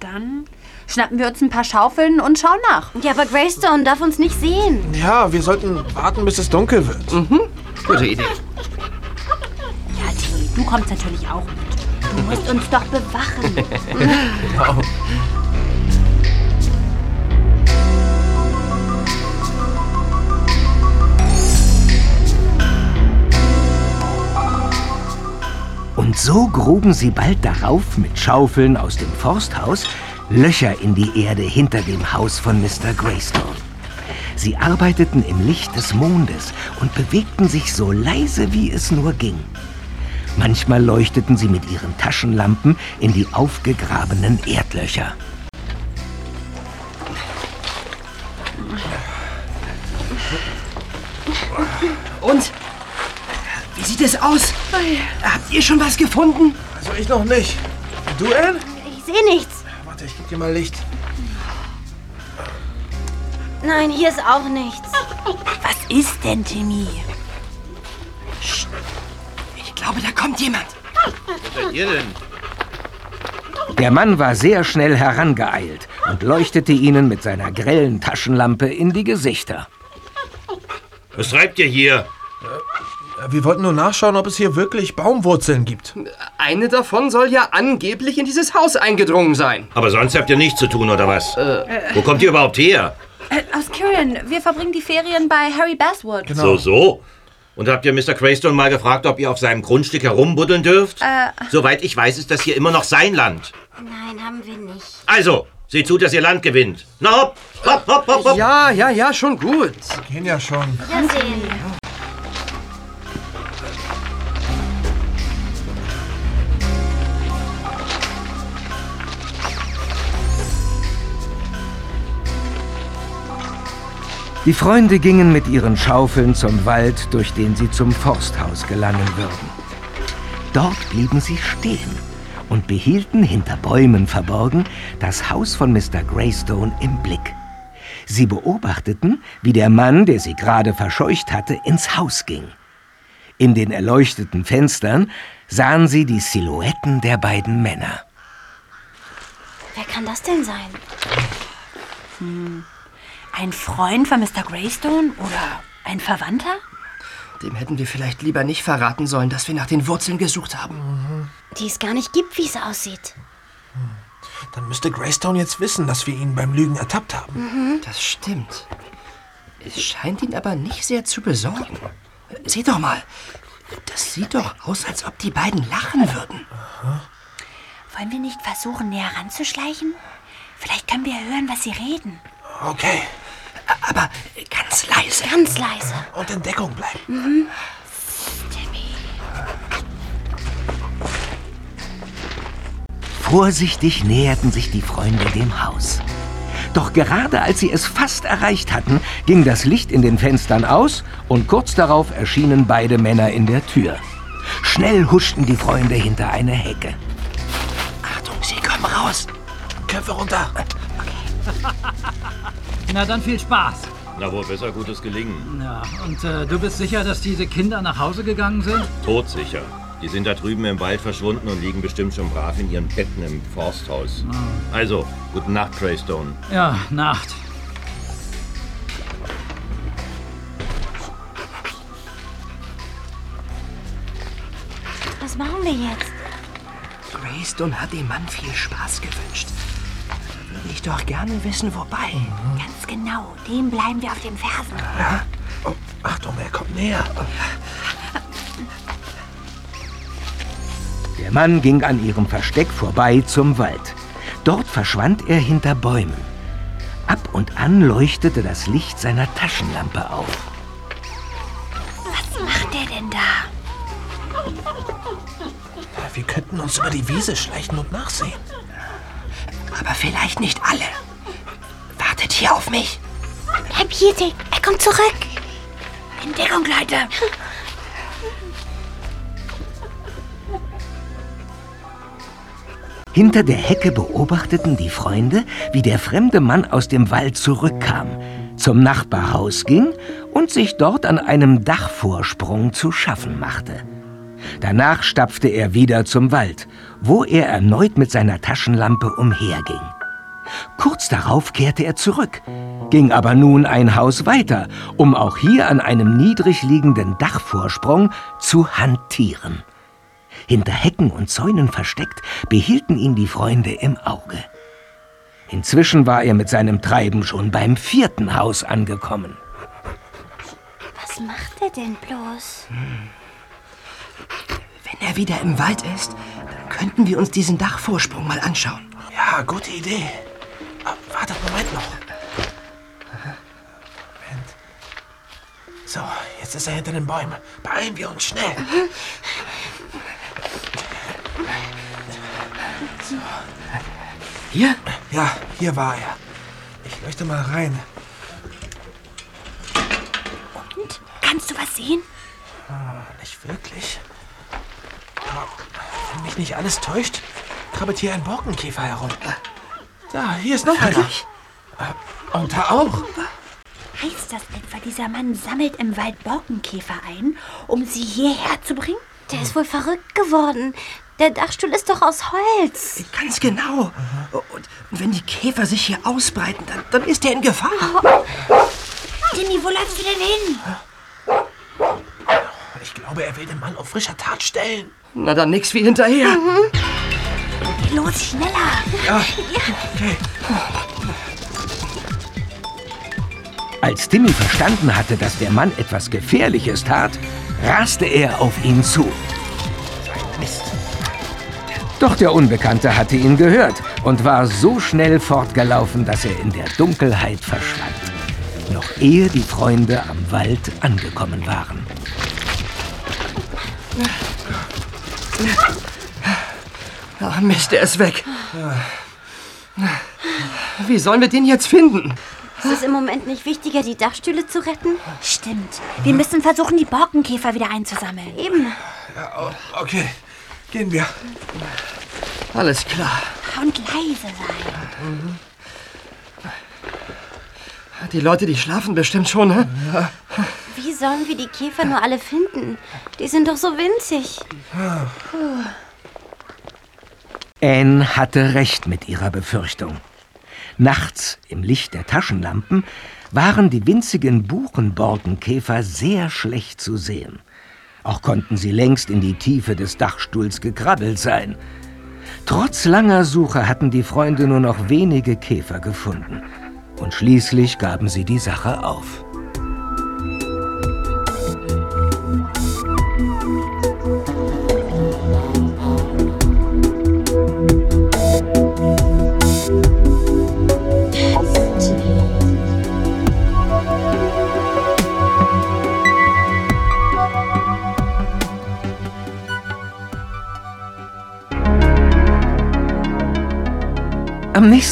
Dann schnappen wir uns ein paar Schaufeln und schauen nach. Ja, aber Greystone darf uns nicht sehen. Ja, wir sollten warten, bis es dunkel wird. Mhm. Gute Idee. Ja, Timmy, du kommst natürlich auch mit. Du musst uns doch bewachen. [LAUGHS] Genau. Und so gruben sie bald darauf mit Schaufeln aus dem Forsthaus Löcher in die Erde hinter dem Haus von Mr. Greystone. Sie arbeiteten im Licht des Mondes und bewegten sich so leise, wie es nur ging. Manchmal leuchteten sie mit ihren Taschenlampen in die aufgegrabenen Erdlöcher. Und? Es aus? Habt ihr schon was gefunden? Also ich noch nicht. Du, Anne? Ich sehe nichts. Warte, ich geb dir mal Licht. Nein, hier ist auch nichts. Was ist denn, Timmy? Ich glaube, da kommt jemand. Wo seid ihr denn? Der Mann war sehr schnell herangeeilt und leuchtete ihnen mit seiner grellen Taschenlampe in die Gesichter. Was treibt ihr hier? Äh, Wir wollten nur nachschauen, ob es hier wirklich Baumwurzeln gibt. Eine davon soll ja angeblich in dieses Haus eingedrungen sein. Aber sonst habt ihr nichts zu tun, oder was? Wo kommt ihr überhaupt her? Äh, aus Kirin. Wir verbringen die Ferien bei Harry Basswood. Genau. So, so. Und habt ihr Mr. Craystone mal gefragt, ob ihr auf seinem Grundstück herumbuddeln dürft? Äh. Soweit ich weiß, ist das hier immer noch sein Land. Nein, haben wir nicht. Also, seht zu, dass ihr Land gewinnt. Na hopp, hopp, hopp, hopp, hopp. Ja, ja, ja, schon gut. Gehen ja schon. Wiedersehen. Die Freunde gingen mit ihren Schaufeln zum Wald, durch den sie zum Forsthaus gelangen würden. Dort blieben sie stehen und behielten hinter Bäumen verborgen das Haus von Mr. Greystone im Blick. Sie beobachteten, wie der Mann, der sie gerade verscheucht hatte, ins Haus ging. In den erleuchteten Fenstern sahen sie die Silhouetten der beiden Männer. Wer kann das denn sein? Hm. Ein Freund von Mr. Greystone oder ein Verwandter? Dem hätten wir vielleicht lieber nicht verraten sollen, dass wir nach den Wurzeln gesucht haben. Die es gar nicht gibt, wie es aussieht. Dann müsste Greystone jetzt wissen, dass wir ihn beim Lügen ertappt haben. Das stimmt. Es scheint ihn aber nicht sehr zu besorgen. Seht doch mal. Das sieht doch aus, als ob die beiden lachen würden. Wollen wir nicht versuchen, näher ranzuschleichen? Vielleicht können wir hören, was sie reden. Okay. Aber ganz leise. Ganz leise. Und in Deckung bleiben. Mhm. Vorsichtig näherten sich die Freunde dem Haus. Doch gerade als sie es fast erreicht hatten, ging das Licht in den Fenstern aus und kurz darauf erschienen beide Männer in der Tür. Schnell huschten die Freunde hinter eine Hecke. Achtung, sie kommen raus. Köpfe runter. [LAUGHS] [LAUGHS] Na dann viel Spaß. Na wohl, besser gutes Gelingen. Ja, und äh, du bist sicher, dass diese Kinder nach Hause gegangen sind? Todsicher. Die sind da drüben im Wald verschwunden und liegen bestimmt schon brav in ihren Betten im Forsthaus. Also, gute Nacht, Greystone. Ja, Nacht. Was machen wir jetzt? Greystone hat dem Mann viel Spaß gewünscht. Ich doch gerne wissen, wobei. Ganz genau, dem bleiben wir auf den Fersen. Oh, Achtung, er kommt näher. Der Mann ging an ihrem Versteck vorbei zum Wald. Dort verschwand er hinter Bäumen. Ab und an leuchtete das Licht seiner Taschenlampe auf. Was macht der denn da? Wir könnten uns über die Wiese schleichen und nachsehen. Aber vielleicht nicht alle. Wartet hier auf mich. Bleib hier, Dick. Er kommt zurück. In Deckung, Leute. Hinter der Hecke beobachteten die Freunde, wie der fremde Mann aus dem Wald zurückkam, zum Nachbarhaus ging und sich dort an einem Dachvorsprung zu schaffen machte. Danach stapfte er wieder zum Wald, wo er erneut mit seiner Taschenlampe umherging. Kurz darauf kehrte er zurück, ging aber nun ein Haus weiter, um auch hier an einem niedrig liegenden Dachvorsprung zu hantieren. Hinter Hecken und Zäunen versteckt, behielten ihn die Freunde im Auge. Inzwischen war er mit seinem Treiben schon beim vierten Haus angekommen. Was macht er denn bloß? Wenn er wieder im Wald ist, dann könnten wir uns diesen Dachvorsprung mal anschauen. Ja, gute Idee. Ah, wartet, Moment noch. Moment. So, jetzt ist er hinter den Bäumen. Beeilen wir uns schnell. So. Hier? Ja, hier war er. Ich leuchte mal rein. Und? Kannst du was sehen? Ah, nicht wirklich. Aber Wenn mich nicht alles täuscht, krabbelt hier ein Borkenkäfer herum. Da, hier ist noch einer. Äh, Und da auch. Heißt das etwa, dieser Mann sammelt im Wald Borkenkäfer ein, um sie hierher zu bringen? Der ist wohl verrückt geworden. Der Dachstuhl ist doch aus Holz. Ganz genau. Und wenn die Käfer sich hier ausbreiten, dann, dann ist er in Gefahr. Timmy, wo läufst du denn hin? Ich glaube, er will den Mann auf frischer Tat stellen. Na dann nix wie hinterher. Los, schneller! Ja, okay. Als Timmy verstanden hatte, dass der Mann etwas Gefährliches tat, raste er auf ihn zu. Mist. Doch der Unbekannte hatte ihn gehört und war so schnell fortgelaufen, dass er in der Dunkelheit verschwand. Noch ehe die Freunde am Wald angekommen waren. Ach, Mist, er ist weg. Wie sollen wir den jetzt finden? Ist es im Moment nicht wichtiger, die Dachstühle zu retten? Stimmt. Wir müssen versuchen, die Borkenkäfer wieder einzusammeln. Eben. Ja, okay, gehen wir. Alles klar. Und leise sein. Die Leute, die schlafen bestimmt schon, ne? Wie sollen wir die Käfer nur alle finden? Die sind doch so winzig. Puh. Anne hatte recht mit ihrer Befürchtung. Nachts, im Licht der Taschenlampen, waren die winzigen Buchenborkenkäfer sehr schlecht zu sehen. Auch konnten sie längst in die Tiefe des Dachstuhls gekrabbelt sein. Trotz langer Suche hatten die Freunde nur noch wenige Käfer gefunden. Und schließlich gaben sie die Sache auf.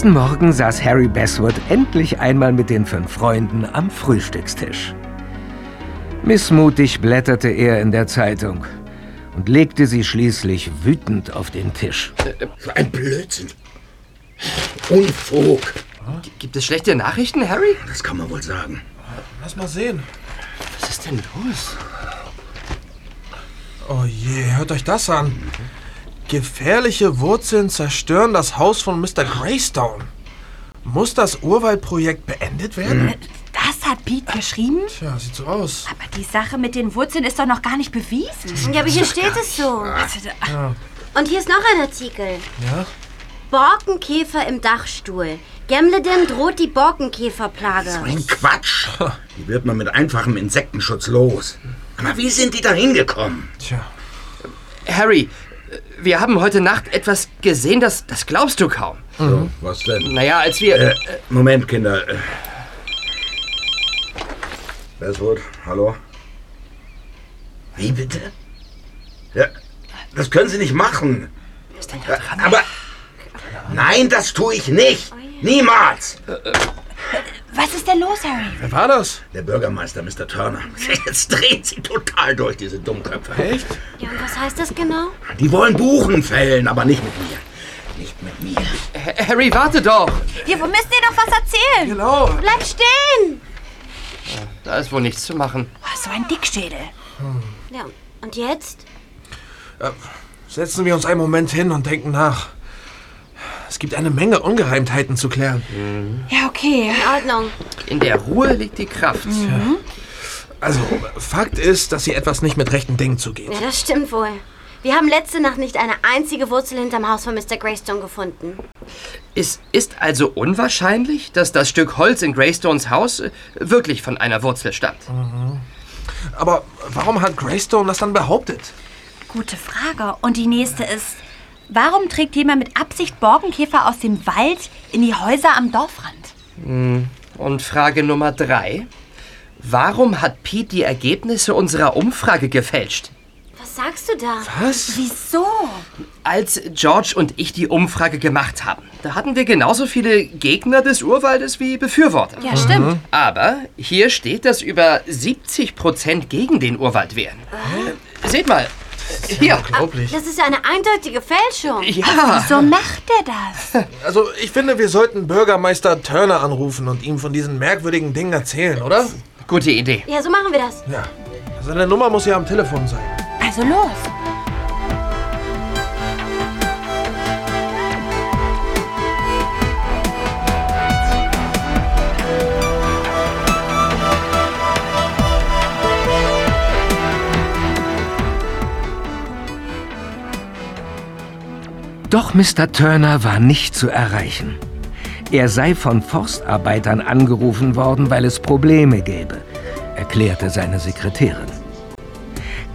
Nächsten Morgen saß Harry Basswood endlich einmal mit den fünf Freunden am Frühstückstisch. Missmutig blätterte er in der Zeitung und legte sie schließlich wütend auf den Tisch. Ein Blödsinn. Unfug. Gibt es schlechte Nachrichten, Harry? Das kann man wohl sagen. Lass mal sehen. Was ist denn los? Oh je, hört euch das an. Gefährliche Wurzeln zerstören das Haus von Mr. Greystone. Muss das Urwaldprojekt beendet werden? Das hat Pete geschrieben? Tja, sieht so aus. Aber die Sache mit den Wurzeln ist doch noch gar nicht bewiesen. Ja, aber hier steht es so. Ja. Und hier ist noch ein Artikel. Ja? Borkenkäfer im Dachstuhl. Gemleden droht die Borkenkäferplage. Ein Quatsch. [LAUGHS] Die wird man mit einfachem Insektenschutz los. Aber wie sind die da hingekommen? Tja. Harry, wir haben heute Nacht etwas gesehen, das, das glaubst du kaum. So, was denn? Naja, als wir... Äh, Moment, Kinder. Äh, Westwood, hallo? Wie bitte? Ja, das können Sie nicht machen. ist denn da dran? Aber. Nein, das tue ich nicht. Niemals. Was ist denn los, Harry? Wer war das? Der Bürgermeister, Mr. Turner. [LAUGHS] Jetzt drehen Sie total durch, diese Dummköpfe. Echt? Ja, und was heißt das genau? Die wollen Buchen fällen, aber nicht mit mir. Nicht mit mir. Ha- Harry, warte doch. Wir müssen dir doch was erzählen. Genau. Bleib stehen! Da ist wohl nichts zu machen. Oh, so ein Dickschädel. Ja, und jetzt? Setzen wir uns einen Moment hin und denken nach. Es gibt eine Menge Ungereimtheiten zu klären. Ja, okay. In Ordnung. In der Ruhe liegt die Kraft. Also, Fakt ist, dass hier etwas nicht mit rechten Dingen zugeht. Ja, das stimmt wohl. Wir haben letzte Nacht nicht eine einzige Wurzel hinterm Haus von Mr. Greystone gefunden. Es ist also unwahrscheinlich, dass das Stück Holz in Greystones Haus äh, wirklich von einer Wurzel stammt. Aber warum hat Greystone das dann behauptet? Gute Frage. Und die nächste ist, warum trägt jemand mit Absicht Borkenkäfer aus dem Wald in die Häuser am Dorfrand? Und Frage Nummer drei. Warum hat Pete die Ergebnisse unserer Umfrage gefälscht? Was sagst du da? Was? Wieso? Als George und ich die Umfrage gemacht haben, da hatten wir genauso viele Gegner des Urwaldes wie Befürworter. Ja, stimmt. Aber hier steht, dass über 70 Prozent gegen den Urwald wären. Äh, Seht mal, Hier. Unglaublich. Das ist ja eine eindeutige Fälschung. Wieso macht er das? [LAUGHS] Also, ich finde, wir sollten Bürgermeister Turner anrufen und ihm von diesen merkwürdigen Dingen erzählen, oder? Gute Idee. Ja, so machen wir das. Ja. Seine Nummer muss ja am Telefon sein. Also los. Doch Mr. Turner war nicht zu erreichen. Er sei von Forstarbeitern angerufen worden, weil es Probleme gäbe, erklärte seine Sekretärin.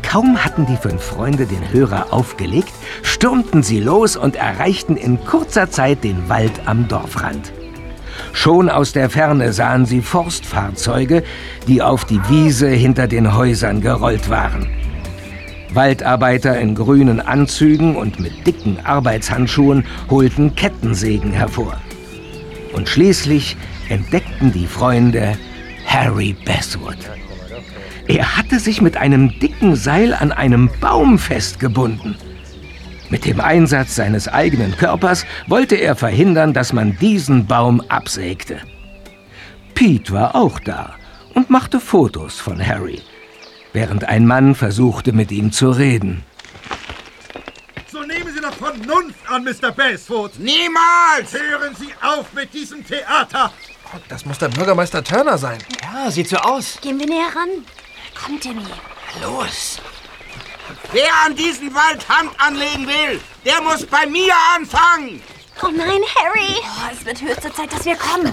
Kaum hatten die fünf Freunde den Hörer aufgelegt, stürmten sie los und erreichten in kurzer Zeit den Wald am Dorfrand. Schon aus der Ferne sahen sie Forstfahrzeuge, die auf die Wiese hinter den Häusern gerollt waren. Waldarbeiter in grünen Anzügen und mit dicken Arbeitshandschuhen holten Kettensägen hervor. Und schließlich entdeckten die Freunde Harry Basswood. Er hatte sich mit einem dicken Seil an einem Baum festgebunden. Mit dem Einsatz seines eigenen Körpers wollte er verhindern, dass man diesen Baum absägte. Pete war auch da und machte Fotos von Harry, während ein Mann versuchte, mit ihm zu reden. So nehmen Sie doch Vernunft an, Mr. Basewood. Niemals! Hören Sie auf mit diesem Theater. Das muss der Bürgermeister Turner sein. Ja, sieht so aus. Gehen wir näher ran? Komm, Timmy. Los! Wer an diesen Wald Hand anlegen will, der muss bei mir anfangen! Oh nein, Harry. Oh, es wird höchste Zeit, dass wir kommen.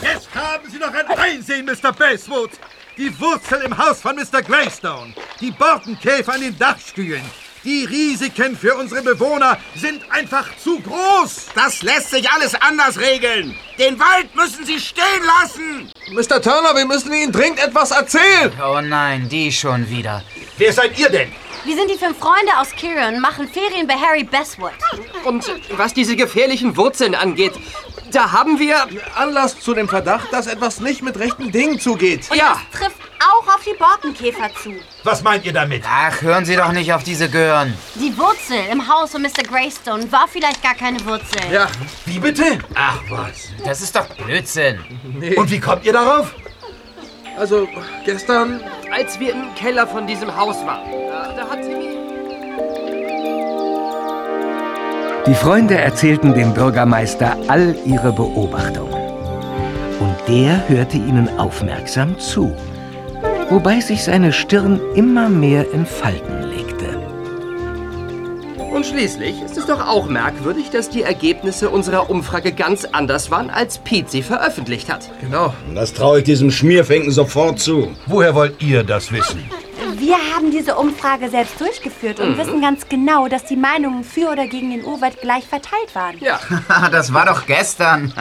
Jetzt haben Sie noch ein Einsehen, Mr. Basewood. Die Wurzel im Haus von Mr. Greystone. Die Borkenkäfer an den Dachstühlen. Die Risiken für unsere Bewohner sind einfach zu groß. Das lässt sich alles anders regeln. Den Wald müssen Sie stehen lassen. Mr. Turner, wir müssen Ihnen dringend etwas erzählen. Oh nein, die schon wieder. Wer seid ihr denn? Wir sind die fünf Freunde aus Kirin und machen Ferien bei Harry Bestwood. Und was diese gefährlichen Wurzeln angeht, da haben wir... Anlass zu dem Verdacht, dass etwas nicht mit rechten Dingen zugeht. Ja, Trifft auch auf die Borkenkäfer zu. Was meint ihr damit? Ach, hören Sie doch nicht auf diese Gören. Die Wurzel im Haus von Mr. Greystone war vielleicht gar keine Wurzel. Ja, Wie bitte? Ach was. Das ist doch Blödsinn. Und wie kommt ihr darauf? Also gestern als wir im Keller von diesem Haus waren, da, da hat Timmy... Die Freunde erzählten dem Bürgermeister all ihre Beobachtungen. Und der hörte ihnen aufmerksam zu, wobei sich seine Stirn immer mehr in Falten legte. Und schließlich ist es doch auch merkwürdig, dass die Ergebnisse unserer Umfrage ganz anders waren, als Pete sie veröffentlicht hat. Genau. Das traue ich diesem Schmierfinken sofort zu. Woher wollt ihr das wissen? Wir haben diese Umfrage selbst durchgeführt und wissen ganz genau, dass die Meinungen für oder gegen den Urwald gleich verteilt waren. Ja. [LAUGHS] das war doch gestern.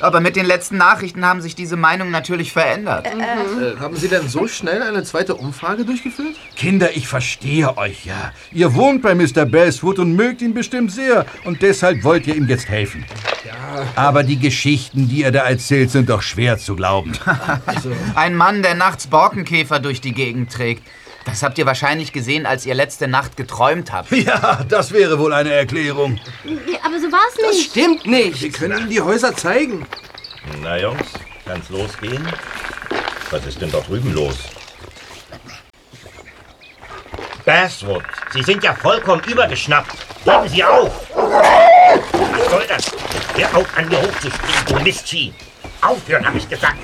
Aber mit den letzten Nachrichten haben sich diese Meinungen natürlich verändert. Äh, haben Sie denn so schnell eine zweite Umfrage durchgeführt? Kinder, ich verstehe euch ja. Ihr wohnt bei Mr. Basswood und mögt ihn bestimmt sehr. Und deshalb wollt ihr ihm jetzt helfen. Aber die Geschichten, die er da erzählt, sind doch schwer zu glauben. [LAUGHS] Ein Mann, der nachts Borkenkäfer durch die Gegend trägt. Das habt ihr wahrscheinlich gesehen, als ihr letzte Nacht geträumt habt. [LAUGHS] ja, das wäre wohl eine Erklärung. Aber so war es Das nicht. stimmt Wir nicht. können Ihnen die Häuser zeigen. Na Jungs, kann's losgehen? Was ist denn da drüben los? Basswood, Sie sind ja vollkommen übergeschnappt. Geben Sie auf! Was soll das? Hör auf, an mir hochzuspringen, du Mistvieh! Aufhören, habe ich gesagt.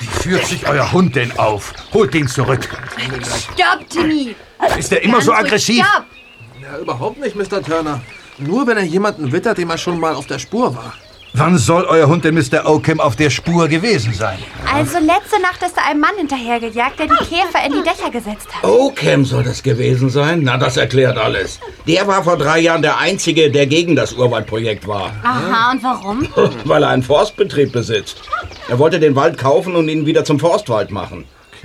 Wie führt sich euer Hund denn auf? Holt den zurück. Stopp, Timmy. Ist er immer so aggressiv? Stopp. Ja, überhaupt nicht, Mr. Turner. Nur wenn er jemanden wittert, dem er schon mal auf der Spur war. Wann soll euer Hund denn Mr. Oakham auf der Spur gewesen sein? Also letzte Nacht ist da ein Mann hinterhergejagt, der die Käfer in die Dächer gesetzt hat. Oakham soll das gewesen sein? Na, das erklärt alles. Der war vor drei Jahren der Einzige, der gegen das Urwaldprojekt war. Aha, und warum? [LAUGHS] Weil er einen Forstbetrieb besitzt. Er wollte den Wald kaufen und ihn wieder zum Forstwald machen.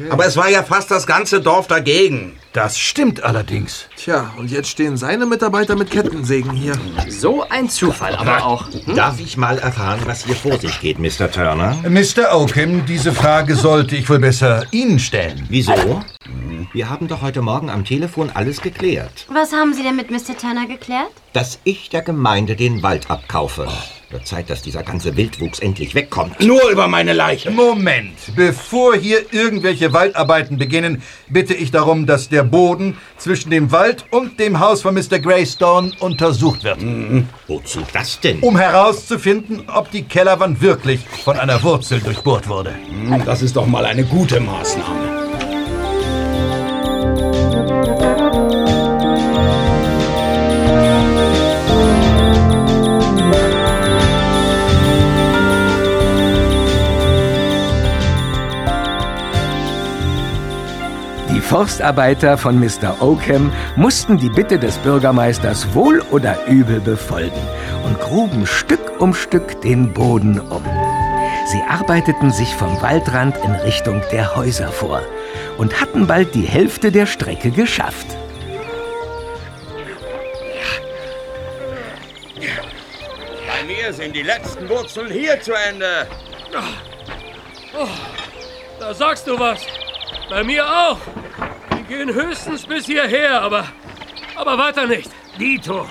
Aber es war ja fast das ganze Dorf dagegen. Das stimmt allerdings. Tja, und jetzt stehen seine Mitarbeiter mit Kettensägen hier. So ein Zufall aber auch. Hm? Darf ich mal erfahren, was hier vor sich geht, Mr. Turner? Mr. Oakham, diese Frage sollte ich wohl besser Ihnen stellen. Wieso? Wir haben doch heute Morgen am Telefon alles geklärt. Was haben Sie denn mit Mr. Turner geklärt? Dass ich der Gemeinde den Wald abkaufe. Wird Zeit, dass dieser ganze Wildwuchs endlich wegkommt. Nur über meine Leiche. Moment. Bevor hier irgendwelche Waldarbeiten beginnen, bitte ich darum, dass der Boden zwischen dem Wald und dem Haus von Mr. Greystone untersucht wird. Mhm. Wozu das denn? Um herauszufinden, ob die Kellerwand wirklich von einer Wurzel durchbohrt wurde. Das ist doch mal eine gute Maßnahme. Forstarbeiter von Mr. Oakham mussten die Bitte des Bürgermeisters wohl oder übel befolgen und gruben Stück um Stück den Boden um. Sie arbeiteten sich vom Waldrand in Richtung der Häuser vor und hatten bald die Hälfte der Strecke geschafft. Bei mir sind die letzten Wurzeln hier zu Ende. Oh, da sagst du was. Bei mir auch. Gehen höchstens bis hierher, aber, aber weiter nicht. Dito,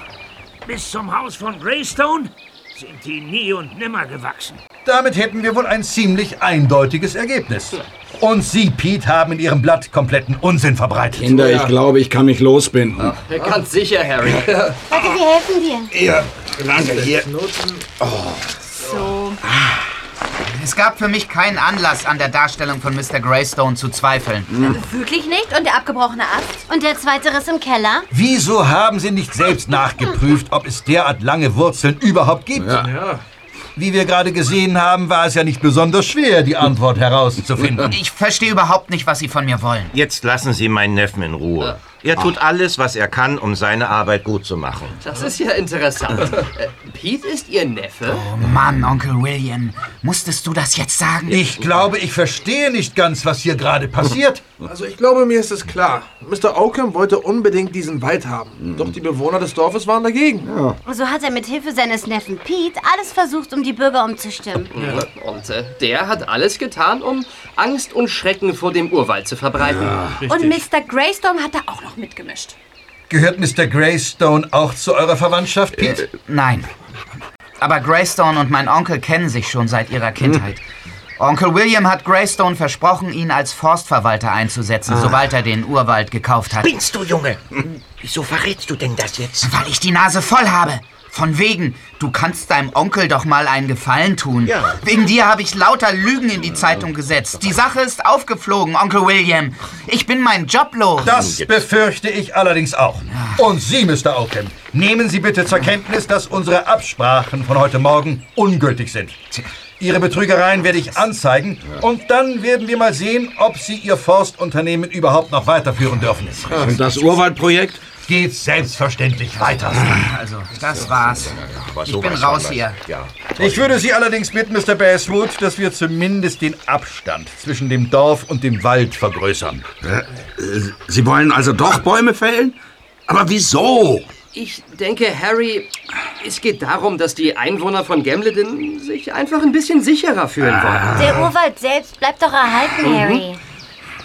bis zum Haus von Greystone sind die nie und nimmer gewachsen. Damit hätten wir wohl ein ziemlich eindeutiges Ergebnis. Und Sie, Pete, haben in Ihrem Blatt kompletten Unsinn verbreitet. Kinder, ich glaube, ich kann mich losbinden. Ganz sicher, Harry. [LAUGHS] Warte, wir helfen dir. Ja, danke, hier. So. Es gab für mich keinen Anlass, an der Darstellung von Mr. Greystone zu zweifeln. Wirklich nicht? Und der abgebrochene Ast? Und der zweite Riss im Keller? Wieso haben Sie nicht selbst nachgeprüft, ob es derart lange Wurzeln überhaupt gibt? Ja. Wie wir gerade gesehen haben, war es ja nicht besonders schwer, die Antwort herauszufinden. Ich verstehe überhaupt nicht, was Sie von mir wollen. Jetzt lassen Sie meinen Neffen in Ruhe. Er tut alles, was er kann, um seine Arbeit gut zu machen. Das ist ja interessant. [LAUGHS] Äh, Pete ist Ihr Neffe? Oh Mann, Onkel William. Musstest du das jetzt sagen? Ich glaube, ich verstehe nicht ganz, was hier gerade passiert. [LAUGHS] Also ich glaube, mir ist es klar. Mr. Oakham wollte unbedingt diesen Wald haben. Doch die Bewohner des Dorfes waren dagegen. So hat er mit Hilfe seines Neffen Pete alles versucht, um die Bürger umzustimmen. Und äh, der hat alles getan, um Angst und Schrecken vor dem Urwald zu verbreiten. Und Mr. Greystone hat da auch noch mitgemischt. Gehört Mr. Greystone auch zu eurer Verwandtschaft, Pete? Nein. Aber Greystone und mein Onkel kennen sich schon seit ihrer Kindheit. Onkel William hat Greystone versprochen, ihn als Forstverwalter einzusetzen, Ah. sobald er den Urwald gekauft hat. Spinnst du, Junge? Wieso verrätst du denn das jetzt? Weil ich die Nase voll habe. Von wegen, du kannst deinem Onkel doch mal einen Gefallen tun. Ja. Wegen dir habe ich lauter Lügen in die Zeitung gesetzt. Die Sache ist aufgeflogen, Onkel William. Ich bin meinen Job los. Das befürchte ich allerdings auch. Und Sie, Mr. Oakham, nehmen Sie bitte zur Kenntnis, dass unsere Absprachen von heute Morgen ungültig sind. Ihre Betrügereien werde ich anzeigen und dann werden wir mal sehen, ob Sie Ihr Forstunternehmen überhaupt noch weiterführen dürfen. Und das Urwaldprojekt? Geht selbstverständlich weiter. Also, das war's. Ich bin raus hier. Ich würde Sie allerdings bitten, Mr. Basswood, dass wir zumindest den Abstand zwischen dem Dorf und dem Wald vergrößern. Sie wollen also doch Bäume fällen? Aber wieso? Ich denke, Harry, es geht darum, dass die Einwohner von Gamleden sich einfach ein bisschen sicherer fühlen wollen. Der Urwald selbst bleibt doch erhalten, Mhm. Harry.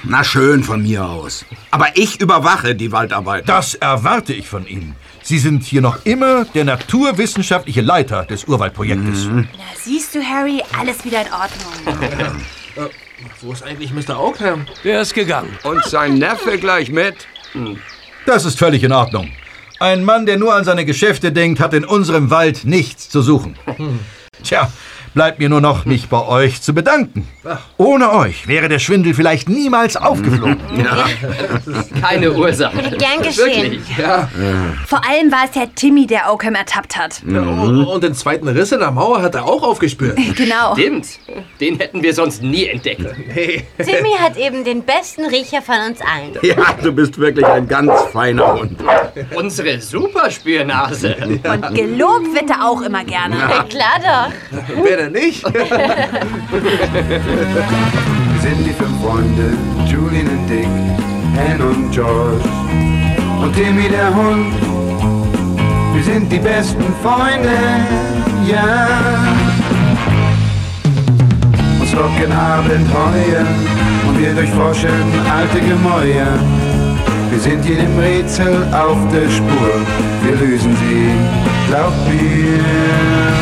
Na schön von mir aus. Aber ich überwache die Waldarbeit. Das erwarte ich von Ihnen. Sie sind hier noch immer der naturwissenschaftliche Leiter des Urwaldprojektes. Na, siehst du, Harry, alles wieder in Ordnung. [LAUGHS] Äh, wo ist eigentlich Mr. Oakham? Der ist gegangen. Und sein Neffe gleich mit. Das ist völlig in Ordnung. Ein Mann, der nur an seine Geschäfte denkt, hat in unserem Wald nichts zu suchen. [LAUGHS] Tja, bleibt mir nur noch, mich bei euch zu bedanken. Ohne euch wäre der Schwindel vielleicht niemals aufgeflogen. [LAUGHS] Keine Ursache. Gern geschehen. Wirklich, ja. Vor allem war es ja Timmy, der Oakham ertappt hat. Ja, und, und den zweiten Riss in der Mauer hat er auch aufgespürt. [LAUGHS] Genau. Stimmt. Den hätten wir sonst nie entdeckt. Timmy hat eben den besten Riecher von uns allen. Ja, du bist wirklich ein ganz feiner Hund. Unsere Superspürnase. Und gelobt wird er auch immer gerne. [LAUGHS] Klar doch. Wer denn nicht? [LAUGHS] Wir sind die fünf Freunde, Julian und Dick, Anne und George und Timmy der Hund. Wir sind die besten Freunde, ja. Uns locken Abenteuer und wir durchforschen alte Gemäuer. Wir sind jedem Rätsel auf der Spur, wir lösen sie, glaub mir.